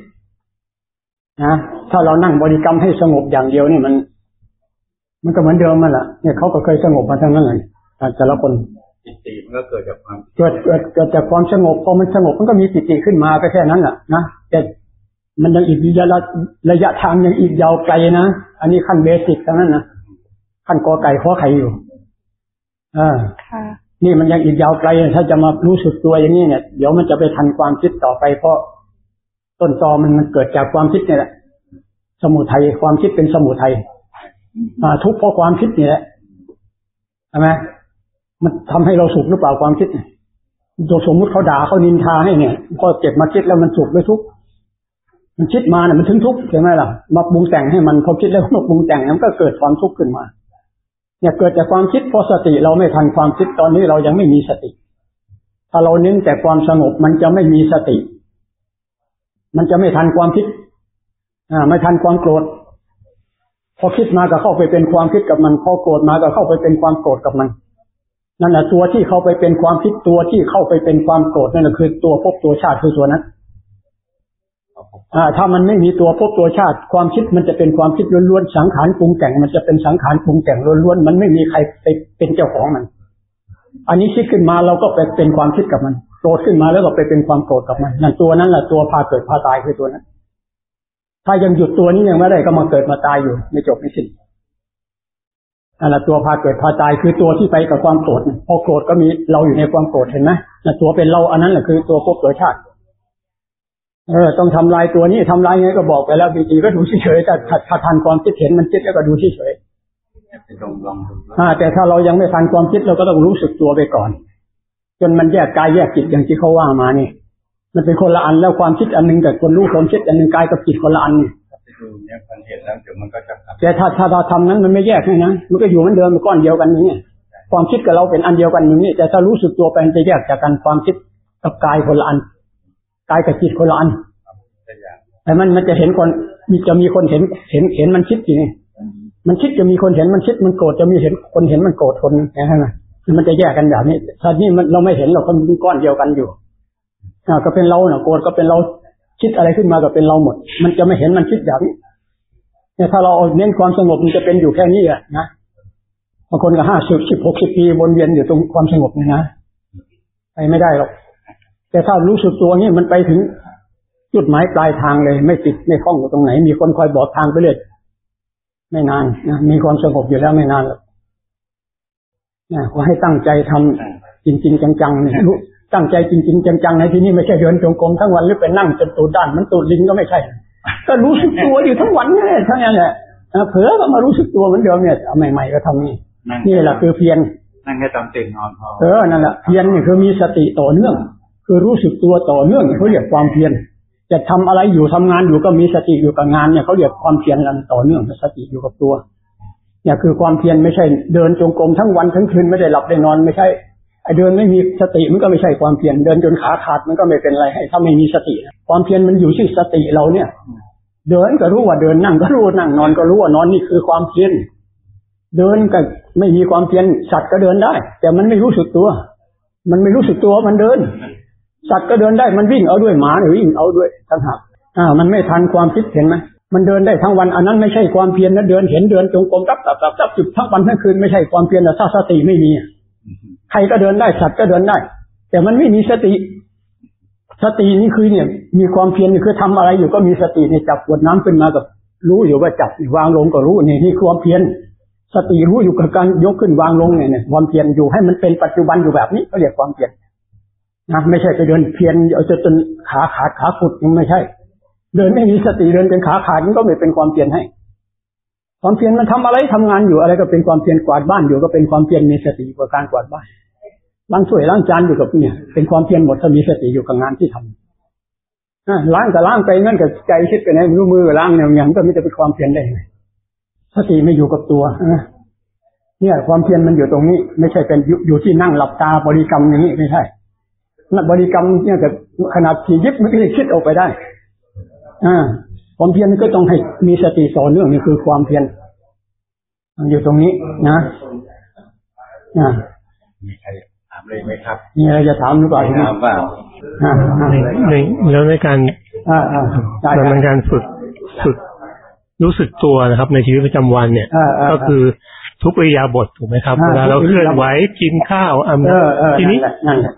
Speaker 1: นะ ถ้าเรานั่งบริกรรมให้สงบอย่างเดียวนี่มัน มันก็เหมือนเดิมมันแหละเนี่ยเขาก็เคยสงบมาทั้งนั้นเลยแต่ละคน
Speaker 3: ปิติมันก็เกิดจากความ
Speaker 1: เกิดเกิดเกิดจากความสงบพอมันสงบมันก็มีปิติขึ้นมาก็แค่นั้นแหละนะแต่มันยังอีกระยะระยะทางยังอีกยาวไกลนะอันนี้ขั้นเบสิกทั้งนั้นนะขั้นกอไก่ขอไข่อยู่อ่า
Speaker 5: ค่ะ
Speaker 1: นี่มันยังอีกยาวไกลถ้าจะมารู้สึกตัวอย่างนี้เนี่ย เดี๋ยวมันจะไปทันความคิดต่อไปเพราะต้นตอมันมันเกิดจากความคิดเนี่ยแหละ สมุทัยความคิดเป็นสมุทัยอ่าทุกข์เพราะความคิดนี่แหละใช่ไหมมันทำให้เราสุขหรือเปล่าความคิดเนี่ยตัวสมมุติเขาด่าเขานินทาให้เนี่ยพอเก็บมาคิดแล้วมันสุขไม่ทุกข์มันคิดมาเนี่ยมันถึงทุกข์ใช่ไหมล่ะมาปรุงแต่งให้มันพอคิดแล้วมาปรุงแต่งมันก็เกิดความทุกข์ขึ้นมา เนี่ยเกิดจากความคิดเพราะสติเราไม่ทันความคิดตอนนี้เรายังไม่มีสติ ถ้าเราเน้นแต่ความสงบมันจะไม่มีสติ มันจะไม่ทันความคิด อ่าไม่ทันความโกรธ พอคิดมาก็เข้าไปเป็นความคิดกับมันพอโกรธมาก็เข้าไปเป็นความโกรธกับมัน นั่นแหละตัวที่เข้าไปเป็นความคิดตัวที่เข้าไปเป็นความโกรธนั่นแหละคือตัวภพตัวชาติคือตัวนั้นอ่าถ้ามันไม่มีตัวภพตัวชาติ ความคิดมันจะเป็นความคิดล้วนๆสังขารปรุงแต่ง มันจะเป็นสังขารปรุงแต่งล้วนๆมันไม่มีใครไปเป็นเจ้าของมัน อันนี้คิดขึ้นมาเราก็ไปเป็นความคิดกับมันโกรธขึ้นมาแล้วก็ไปเป็นความโกรธกับมันนั่นตัวนั้นแหละตัวพาเกิดพาตายคือตัวนั้น ถ้ายังหยุดตัวนี้ยังไม่ได้ก็มาเกิดมาตายอยู่ไม่จบไม่สิ้นอันนั้นตัวพาเกิดพาตายคือตัวที่ไปกับความโกรธพอโกรธก็มีเราอยู่ในความโกรธเห็นไหมนั่นตัวเป็นเราอันนั้นแหละคือตัวภพตัวชาติ เออ ต้องทำลายตัวนี้ทำลายไงก็บอกไปแล้วบางทีก็ดูเฉยๆแต่ถ้าถ้าทันความคิดเห็นมันคิดแล้วก็ดูเฉย
Speaker 3: ไปลองลองดู
Speaker 1: ๆอ่าแต่ถ้าเรายังไม่ทันความคิดเราก็ต้องรู้สึกตัวไปก่อน จนมันแยกกายแยกจิตอย่างที่เขาว่ามานี่ มันเป็นคนละอันแล้วความคิดอันหนึงกับคนรู้คนคิดอันหนึงกายกับจิตคนละอันนี่
Speaker 3: ไปดูเนี่ยมันเห็นแล้วเดี๋ยวมันก็จะกลับ
Speaker 1: แต่ถ้าถ้าเราทำนั้นมันไม่แยกให้นะมันก็อยู่เหมือนเดิมเป็นก้อนเดียวกันอย่างนี้ความคิดกับเราเป็นอันเดียวกันอย่างนี้แต่ถ้ารู้สึกตัวไปมันจะแยกจากกันความคิดกับกายคนละอันกายกับจิตคนละอัน
Speaker 3: จะอย่าง
Speaker 1: แต่มันมันจะเห็นคนมีจะมีคนเห็นเห็นเห็นมันคิดจริงมันคิดจะมีคนเห็นมันคิดมันโกรธจะมีเห็นคนเห็นมันโกรธคนนะฮะมันจะแยกกันแบบนี้ถ้านี่มันเราไม่เห็นเราก็เป็นก้อนเดียวกันอยู่อ่า ก็เป็นเราเน่ะโกรธก็เป็นเราคิดอะไรขึ้นมาก็เป็นเราหมด มันจะไม่เห็นมันคิดแบบนี้เนี่ยถ้าเราเน้นความสงบมันจะเป็นอยู่แค่นี้อะนะบางคนก็ห้าสิบสิบหกสิบปีวนเวียนอยู่ตรงความสงบนี่นะไปไม่ได้หรอกแต่ถ้ารู้สึกตัวนี่มันไปถึงจุดหมายปลายทางเลย ไม่ติดไม่คล้องอยู่ตรงไหน มีคนคอยบอกทางไปเลยไม่นานนะมีความสงบอยู่แล้วไม่นานหรอกนะขอให้ตั้งใจทำจริง ๆ จังๆเนี่ยรู้ ตั้งใจจริงๆจังๆในที่นี้ไม่ใช่เดินจงกรมทั้งวันหรือไปนั่งจนตูดด้านเหมันตูดลิงก็ไม่ใช่ ก็รู้สึกตัวอยู่ทั้งวันนี่ทั้งนั้นแหละอะเผลอก็มารู้สึกตัวเหมือนเดิมเนี่ยเอาใหม่ ๆก็ทำนี่
Speaker 3: นั่ง
Speaker 1: นี่แหละคือเพียร
Speaker 3: นั่งแค่ตอนตื่นนอนพอ
Speaker 1: เออนั่นแหละเพียรนี่คือมีสติต่อเนื่อง คือรู้สึกตัวต่อเนื่องเขาเรียกความเพียรจะทำอะไรอยู่ทำงานอยู่ก็มีสติอยู่กับงานเนี่ยเขาเรียกความเพียรกันต่อเนื่องสติอยู่กับตัวเนี่ยคือความเพียรไม่ใช่เดินจงกรมทั้งวันทั้งคืนไม่ได้หลับได้นอนไม่ใช่ไอ เดินไม่มีสติมันก็ไม่ใช่ความเพียรเดินจนขาขาดมันก็ไม่เป็นไรให้ถ้าไม่มีสติ ความเพียรมันอยู่ที่สติเราเนี่ย เดินก็รู้ว่าเดินนั่งก็รู้ว่านั่งนอนก็รู้ว่านอนนี่คือความเพียรเดินก็ไม่มีความเพียรสัตว์ก็เดินได้ แต่มันไม่รู้สึกตัว มันไม่รู้สึกตัวมันเดิน สัตว์ก็เดินได้มันวิ่งเอาด้วยหมาเนี่ยวิ่งเอาด้วยทั้งหากอ่า มันไม่ทันความคิดเห็นไหมมันเดินได้ทั้งวันอันนั้นไม่ใช่ความเพียรนะเดินเห็นเดินจงกรมตับตับตับตับจุดทั้งวันทั้งคืนไม่ใช่ความเพียรแต่ถ้าสติไม่มี ครก็เดินได้สัตว์ก็เดินได้ แต่มันไม่มีสติ สตินี่คือเนี่ย มีความเพียรคือทำอะไรอยู่ก็มีสติเนี่ยจับขวดน้ำขึ้นมากับรู้อยู่ว่าจับวางลงก็รู้นี่นี่ความเพียรสติรู้อยู่กับการยกขึ้นวางลงเนี่ยเนี่ยความเพียรอยู่ให้มันเป็นปัจจุบันอยู่แบบนี้เขาเรียกความเพียรนะไม่ใช่ไปเดินเพียรเอาจนจนขาขาดขาขุดมันไม่ใช่ เดินไม่มีสติเดินจนขาขาดมันก็ไม่เป็นความเพียรให้ ความเพียรมันทำอะไรทำงานอยู่อะไรก็เป็นความเพียรกวาดบ้านอยู่ก็เป็นความเพียรมีสติกับการกวาดบ้าน ล้างถ้วยล้างจานอยู่กับเนี่ย เป็นความเพียรหมดถ้ามีสติอยู่กับงานที่ทำอะล้างก็ล้างไปงั้นกับใจคิดไปไหนรู้มือก็ล้างเนี่ยอย่างก็ไม่จะเป็นความเพียรได้ไงสติไม่อยู่กับตัวเนี่ย ความเพียรมันอยู่ตรงนี้ ไม่ใช่เป็นอยู่อยู่ที่นั่งหลับตาบริกรรมอย่างนี้ไม่ใช่นับริกรรมเนี่ยแต่ขนาดที่ยิบมันก็จะคิดออกไปได้อ่าความเพียรก็ต้องให้มีสติต่อเนื่องนี่คือความเพียรมันอยู่ตรงนี้นะอ่า
Speaker 3: เลยไหมครับ
Speaker 1: มีอะไรจะถามหรือเปล่า
Speaker 3: ถามว่า
Speaker 1: อ่าอ่า
Speaker 7: ในในแล้วในการ
Speaker 1: อ่าอ่าได้
Speaker 7: มัน
Speaker 1: ค
Speaker 7: เป็
Speaker 1: รับ
Speaker 7: นการฝึกฝึกรู้สึกตัวนะครับ ในชีวิตประจำวันเนี่ย
Speaker 1: อ่าอ่า
Speaker 7: ก็คือทุกอิริยาบถถูกไหมครับ
Speaker 1: อ่า
Speaker 7: เวลาเรา
Speaker 1: ทุก
Speaker 7: เค
Speaker 1: อิริ
Speaker 7: ลื่อยา
Speaker 1: นบถ
Speaker 7: ไหวกินข้าวอะ
Speaker 1: เออเออ
Speaker 7: ทีนี้
Speaker 1: นั่นแหละนั่นแหละ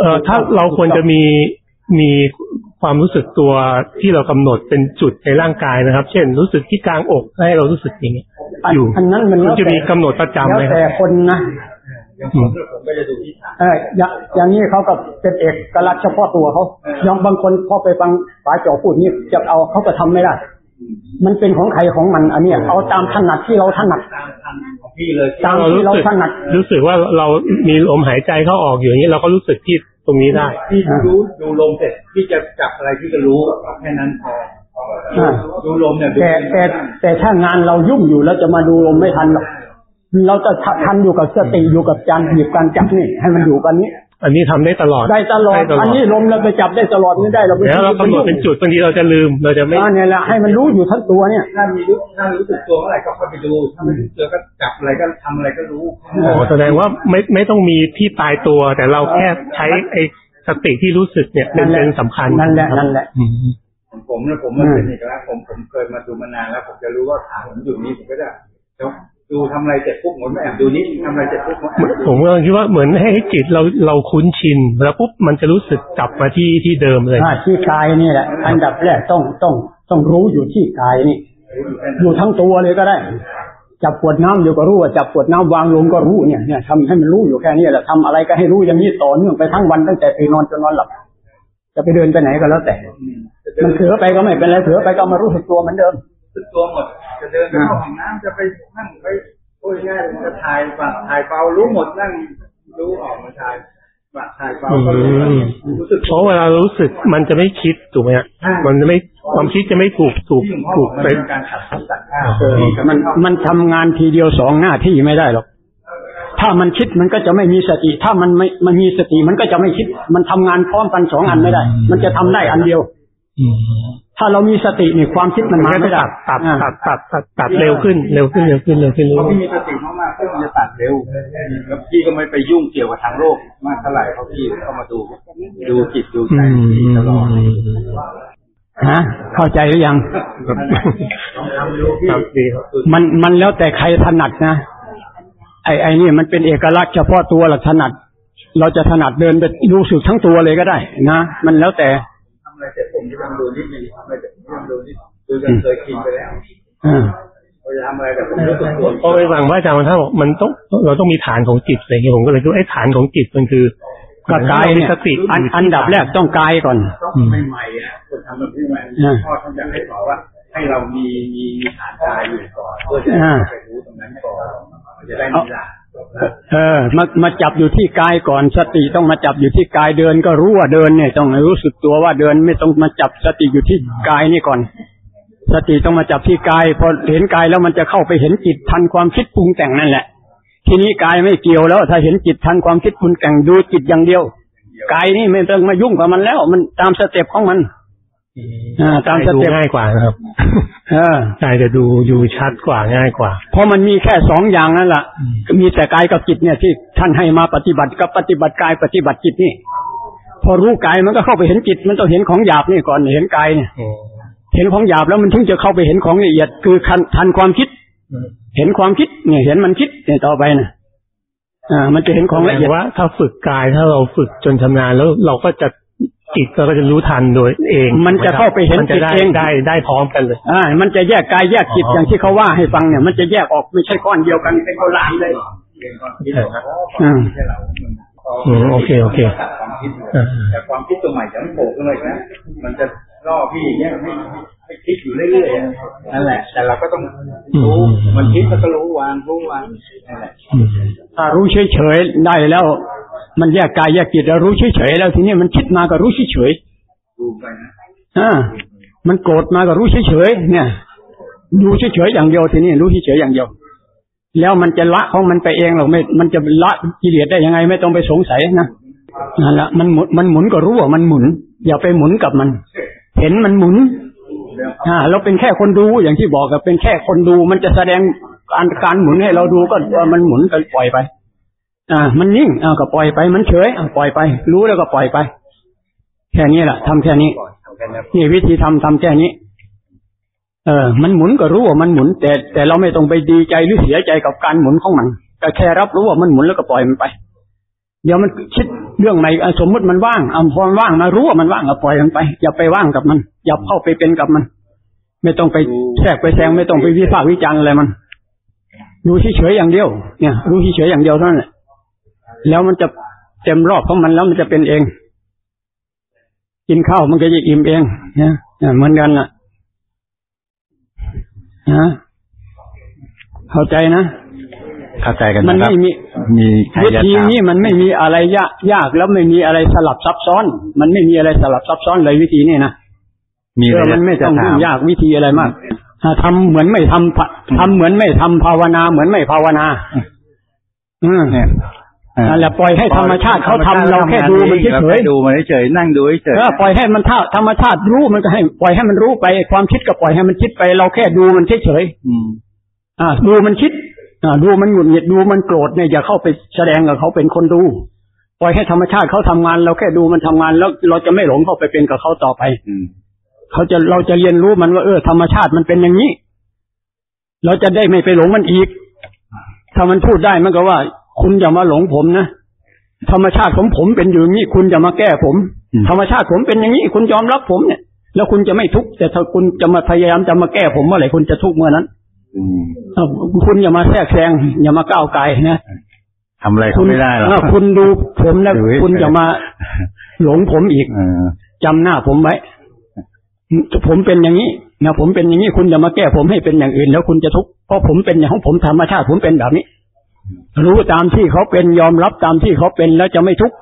Speaker 7: เอ่อถ้าเราควรจะมีมีความรู้สึกตัวที่เรากำหนดเป็นจุดในร่างกายนะครับ เช่น รู้สึกที่กลางอกให้เรารู้สึกอย่างนี้
Speaker 1: อัน
Speaker 7: อยู่
Speaker 1: อันนั้นมัน
Speaker 7: คุ
Speaker 1: แล้
Speaker 7: ณ
Speaker 1: ว
Speaker 7: จะมี
Speaker 1: แต่
Speaker 7: กำหนดประจำ
Speaker 1: แล้ว
Speaker 7: ไหมครั
Speaker 1: แต่
Speaker 7: บ
Speaker 1: คนนะ
Speaker 3: อย่างผมผมก็จะดูที่ฐาน
Speaker 1: เอออย่างอย่างนี้เขาก็เป็นเอกลักษณ์เฉพาะตัวเขาอย่างบางคนพอไปฟังป๋าจ่อพูดนี่จะเอาเขาก็ทำไม่ได้ มันเป็นของใครของมัน อันเนี้ยเอาตามถนัดที่เราถนัด
Speaker 3: ตามทันของพี่เลย
Speaker 1: ตามที่เราถนัด
Speaker 7: รู้สึกว่าเรามีลมหายใจเข้าออกอยู่อย่างนี้ เราก็รู้สึกที่รงนี้ได้
Speaker 4: พี่รู้ดูลมเสร็จพี่จะจับอะไรพี่ก็รู้แค่นั้นพอ
Speaker 1: อ่า
Speaker 4: ดูลมเนี่ยดู
Speaker 1: แต่แต่แต่ถ้างานเรายุ่งอยู่แล้วจะมาดูลมไม่ทันหรอก เราจะทันอยู่กับสติอยู่กับการหยิบการจับนี่ให้มันอยู่กันนี้
Speaker 7: อันนี้ทำได้ตลอด
Speaker 1: ได้ตลอด อันนี้ลมเราไปจับได้ตลอดไม่ได้เราไป
Speaker 7: แล้วเรากำหนดเป็นจุดบางทีเราจะลืมเราจะไม่
Speaker 1: อ่าเนี่ยแหละให้มันรู้อยู่ทั้งตัวเนี่ย
Speaker 4: ถ้ามีรู้ถ้ารู้สึกตัวเมื่อไหร่ก็เข้าไปดูถ้าไม่รู้ตัวก็จับอะไรก็ทำอะไรก็รู้
Speaker 7: โอ้แสดงว่าไม่ไม่ต้องมีที่ตายตัว แต่เราแค่ใช้ไอ้สติที่รู้สึกเนี่ยเป็น
Speaker 1: นั่นแหละ
Speaker 7: เป็นสำคัญ
Speaker 1: นั่นแหละนั่นแหละ
Speaker 7: อืม
Speaker 4: ผมเนี่ยผมมันเป็นอีกแล้วผมผมเคยมาดูมานานแล้ว ผมจะรู้ว่าขาผมอยู่นี่ผมก็จะแล้ว ดูทำอะไรเสร็จปุ๊บผมก็แอบดูนี่ทำอะไรเสร็จปุ๊บผมแอบดู
Speaker 7: ผมก็คิดว่าเหมือนให้จิตเราเราคุ้นชิน แล้วปุ๊บมันจะรู้สึกกลับมาที่ที่เดิมเลย
Speaker 1: อ่าที่กายนี่แหละอันดับแรกต้องต้องต้องรู้อยู่ที่กายนี่ อยู่ทั้งตัวเลยก็ได้ จับขวดน้ำอยู่ก็รู้ว่าจับขวดน้ำวางลงก็รู้เนี่ยเนี่ยทำให้มันรู้อยู่แค่นี้แหละทำอะไรก็ให้รู้อย่างนี้ต่อเนื่องไปทั้งวันตั้งแต่ตื่นนอนจนนอนหลับ จะไปเดินไปไหนก็แล้วแต่ มันเผลอไปก็ไม่เป็นไรเผลอไปก็มารู้สึกตัวเหมือนเดิม
Speaker 4: สึกตัวหมด จะเดินไปเข้าห้องน้ำจะไปนั่งไปโอ้ยง่ายจะถ่ายปากถ่ายเปลารู้หมดนั่งรู้ออกมาถ่ายปากถ่ายเปล่าก็รู้สึก
Speaker 7: เพราะเวลารู้สึกมันจะไม่คิดถูกไหมฮะมันจะไม่ความคิดจะไม่ถูกถูกถูกไป
Speaker 4: เป็นการขัดทุนตัดข้าว
Speaker 1: เออมันมันทำงานทีเดียวสองหน้าที่ไม่ได้หรอกถ้ามันคิดมันก็จะไม่มีสติ ถ้ามันไม่มันมีสติมันก็จะไม่คิด มันทำงานพร้อมกันสองอันไม่ได้ มันจะทำได้อันเดียว
Speaker 7: อื
Speaker 1: ถ้าเรามีสตินี่ความคิดมัน
Speaker 7: มัน
Speaker 1: มา
Speaker 7: ก็
Speaker 1: ไม่
Speaker 7: จะ
Speaker 1: ได้
Speaker 7: ตัดตัด
Speaker 1: อ่า
Speaker 7: ตัดตัดตัดตัดเร็วขึ้นเร็วขึ้นเร็วขึ้นเร็วขึ้นเร็ว
Speaker 4: พอ
Speaker 7: ขึ้น
Speaker 4: พี่มีสติมากๆก็มันจะตัดเร็วแล้วพี่ก็ไม่ไปยุ่งเกี่ยวกับทางโลกมากเท่าไหร่เพราะพี่เข้ามาดู ดูจิตดูใจ
Speaker 7: อืม
Speaker 4: พี่ตลอด
Speaker 1: ฮะเข้าใจหรือยัง
Speaker 4: ลองทำดูพี่
Speaker 7: ครับดีครับ
Speaker 1: มันมันแล้วแต่ใครถนัดนะไอ้ไอ้นี่มันเป็นเอกลักษณ์เฉพาะตัวหลักถนัด เราจะถนัดเดินไปรู้สึกทั้งตัวเลยก็ได้ นะมันแล้วแต่
Speaker 4: ทำอะ ไรเสร็จผมจะทำดูนิดนึงทำอะไรเสร็จผมจะทำดูนิดดูจนเคยชินไปแล้ว
Speaker 1: อ่า
Speaker 4: เราจะทำอะไรแต่ผมรู้สึกตัว
Speaker 7: เพราะไปฟังพระอาจารย์ท่านบอกมันต้องเราต้องมีฐานของจิตอะไรเงี้ยผมก็เลยคิดว่าไอ้ฐานของจิตมันคือ
Speaker 1: ก็กายเนี่ย
Speaker 7: สติ
Speaker 1: อัน
Speaker 7: ยู่ที่
Speaker 1: อันดับแรกต้องกายก่อน
Speaker 4: ต้องใหม่ๆอะคนทำแบบนี้ใหม่
Speaker 1: อ่า
Speaker 4: พ่อท่านอยากให้สอนว่าให้เรามีมีมีฐานกายอยู่ก่อนเพื่อจะ
Speaker 1: อ่า
Speaker 4: ไปรู้ตรงนั้นก่อนมันจะได้มีหลักจบแล้ว
Speaker 1: เออมามาจับอยู่ที่กายก่อนสติต้องมาจับอยู่ที่กายเดิน ก็รู้ว่าเดินเนี่ยต้องรู้สึกตัวว่าเดิน ไม่ต้องมาจับสติอยู่ที่กายนี่ก่อน สติต้องมาจับที่กายพอเห็นกายแล้วมันจะเข้าไปเห็นจิตทันความคิดปรุงแต่งนั่นแหละ ทีนี้กายไม่เกี่ยวแล้ว ถ้าเห็นจิตทันความคิดปรุงแต่งดูจิตอย่างเดียวกายนี่ไม่ต้องมายุ่งกับมันแล้ว มันตาม step ของมัน ตาม step
Speaker 7: ดูง่ายกว่านะครับ
Speaker 1: เออ
Speaker 7: กายจะดูดูชัดกว่าง่ายกว่า
Speaker 1: เพราะมันมีแค่สองอย่างนั่นแหละ
Speaker 7: อืม
Speaker 1: มีแต่กายกับจิตเนี่ยที่ท่านให้มาปฏิบัติกับปฏิบัติกายปฏิบัติจิตนี่ พอรู้กายมันก็เข้าไปเห็นจิต มันต้องเห็นของหยาบนี่ก่อนเห็นกายเนี่ย
Speaker 7: อืม
Speaker 1: เห็นของหยาบแล้วมันถึงจะเข้าไปเห็นของละเอียด คือทันทันความคิด
Speaker 7: อืม
Speaker 1: เห็นความคิด เนี่ยเห็นมันคิดเนี่ยต่อไปนะอ่า มันจะเห็นของละเอียด
Speaker 7: แปลว่า ถ้าฝึกกายถ้าเราฝึกจนชำนาญแล้วเราก็จะ จิตเราก็จะรู้ทันโดยเอง
Speaker 1: มันจะเข้าไปเห็น
Speaker 7: มันจะ
Speaker 1: จิต
Speaker 7: ได้
Speaker 1: เอง
Speaker 7: ได้ได้พร้อมกันเลย
Speaker 1: อ่ามันจะแยกกายแยกจิต
Speaker 7: อ๋อ
Speaker 1: อ
Speaker 7: อ
Speaker 1: ย่างที่เขาว่าให้ฟังเนี่ยมันจะแยกออกไม่ใช่ก้อนเดียวกันเป็นคนละอันเลย
Speaker 4: เรียนความคิด
Speaker 7: ใช่ครับ
Speaker 1: อืม
Speaker 4: ให้เรามัน
Speaker 7: อืมโอเคโอเค
Speaker 4: ตัดความคิดเลย
Speaker 7: อ่า
Speaker 4: แต่ความคิดตัวใหม่จะไม่โผล่ขึ้นเลยนะมันจะล่อพี่อย่างเงี้ยให้ให้คิดอยู่เรื่อยๆอะนั่นแหละ แต่เราก็ต้องรู้มันคิดแล้วก็รู้วางรู้วางนั่นแหละ
Speaker 7: อืม
Speaker 1: ถ้ารู้เฉยๆได้แล้ว มันแยกกายแยกจิตแล้วรู้เฉยๆแล้วทีนี้มันคิดมาก็รู้เฉย
Speaker 4: ดูไปนะ
Speaker 1: ๆอ่ามันโกรธมาก็รู้เฉยๆเนี่ยดูเฉยๆอย่างเดียวทีนี้รู้เฉยๆอย่างเดียว แล้วมันจะละของมันไปเองหรอกไม่ มันจะละกิเลสได้ยังไงไม่ต้องไปสงสัยนะนั่นแหละมันหมุนมันหมุนก็รู้ว่ามันหมุน อย่าไปหมุนกับมัน เห็นมันหมุนอ่าเราเป็นแค่คนดูอย่างที่บอกกับเป็นแค่คนดู มันจะแสดงการการหมุนให้เราดูก็ว่ามันหมุนก็ปล่อยไป อ่า มันนิ่งอ่าก็ปล่อยไป มันเฉยอ่าปล่อยไป รู้แล้วก็ปล่อยไป แค่นี้แหละทำแค่นี้
Speaker 4: ทำกันนะ
Speaker 1: นี่วิธีทำทำแค่นี้ เออ มันหมุนก็รู้ว่ามันหมุน แต่แต่เราไม่ต้องไปดีใจหรือเสียใจกับการหมุนของมันก็แค่รับรู้ว่ามันหมุนแล้วก็ปล่อยมันไป เดี๋ยวมันคิดเรื่องใหม่อะสมมติมันว่างอะพอมันว่างมารู้ว่ามันว่างก็ปล่อยมันไป อย่าไปว่างกับมัน อย่าเข้าไปเป็นกับมัน ไม่ต้องไปแทรกไปแซงไม่ต้องไปวิพากษ์วิจารณ์อะไรมัน รู้เฉยๆอย่างเดียว เนี่ย รู้เฉยๆอย่างเดียวเท่านั้นแหละ แล้วมันจะเต็มรอบของมันแล้วมันจะเป็นเอง กินข้าวมันก็จะอิ่มเองนะเนี่ยเหมือนกันน่ะนะเข้าใจนะ
Speaker 4: เข้าใจกัน
Speaker 1: มัน
Speaker 4: นะครับ
Speaker 1: ไม่มี
Speaker 4: มีใคร
Speaker 1: วิ
Speaker 4: จะ
Speaker 1: ธี
Speaker 4: ถาม
Speaker 1: นี้มันไม่มีอะไรยากยากแล้วไม่มีอะไรสลับซับซ้อน มันไม่มีอะไรสลับซับซ้อนเลยวิธีนี้นะ
Speaker 4: มี
Speaker 1: เอ
Speaker 4: อะ
Speaker 1: อ
Speaker 4: ไร
Speaker 1: มันไม่
Speaker 4: จะ
Speaker 1: ต้อง
Speaker 4: ถา
Speaker 1: ยุ่
Speaker 4: ม
Speaker 1: งยากวิธีอะไรมากถ้าทำเหมือนไม่ทำภาทำเหมือนไม่ทำภาวนาเหมือนไม่ภาวนา อืม
Speaker 4: เนี่ย
Speaker 1: นั่นแหละปล่อยให้ธรรมชาติเขาทำเราแค่ดูมันเฉ
Speaker 4: เรา
Speaker 1: ย
Speaker 4: แค่ดูมันเฉยๆนั่งดูเฉ
Speaker 1: ๆ
Speaker 4: ย
Speaker 1: เออปล่อยให้มันท่าธรรมชาติรู้มันก็ให้ ปล่อยให้มันรู้ไปความคิดก็ปล่อยให้มันคิดไป เราแค่ดูมันเฉยๆ
Speaker 4: ๆอืม
Speaker 1: อ่า ดูมันคิด อ่า ดูมันหงุดหงิดดูมันโกรธเนี่ยอย่าเข้าไปแสดงกับเขาเป็นคนดู ปล่อยให้ธรรมชาติเขาทำงาน เราแค่ดูมันทำงานแล้วเราจะไม่หลงเข้าไปเป็นกับเขาต่อไป
Speaker 4: อืม
Speaker 1: เขาจะเราจะเรียนรู้มันว่าเออธรรมชาติมันเป็นอย่างนี้ เราจะได้ไม่ไปหลงมันอีก ถ้ามันพูดได้มันก็ว่าคุณอย่ามาหลงผมนะธรรมชาติของผมเป็นอยู่อย่างนี้คุณอย่ามาแก้ผม ธรรมชาติผมเป็นอย่างนี้คุณยอมรับผมเนี่ย แล้วคุณจะไม่ทุกข์แต่ถ้าคุณจะมาพยายามจะมาแก้ผมเมื่อไหร่คุณจะทุกข์เมื่อนั้น
Speaker 4: อืม
Speaker 1: เอ้าคุณอย่ามาแทรกแซงอย่ามาก้าวไกลนะ
Speaker 4: ทำอะไร
Speaker 1: คุ
Speaker 4: เขา
Speaker 1: ณ
Speaker 4: ไม่ได้หรอก
Speaker 1: เออคุณดูผมแล้ว
Speaker 4: ดูให้
Speaker 1: คุณอย่ามาหลงผมอีก
Speaker 4: เออ
Speaker 1: จำหน้าผมไว้ผมเป็นอย่างนี้นะผมเป็นอย่างนี้คุณอย่ามาแก้ผมให้เป็นอย่างอื่น แล้วคุณจะทุกข์เพราะผมเป็นอย่างของผมธรรมชาติผมเป็นแบบนี้ รู้ตามที่เขาเป็นยอมรับตามที่เขาเป็นแล้วจะไม่ทุกข์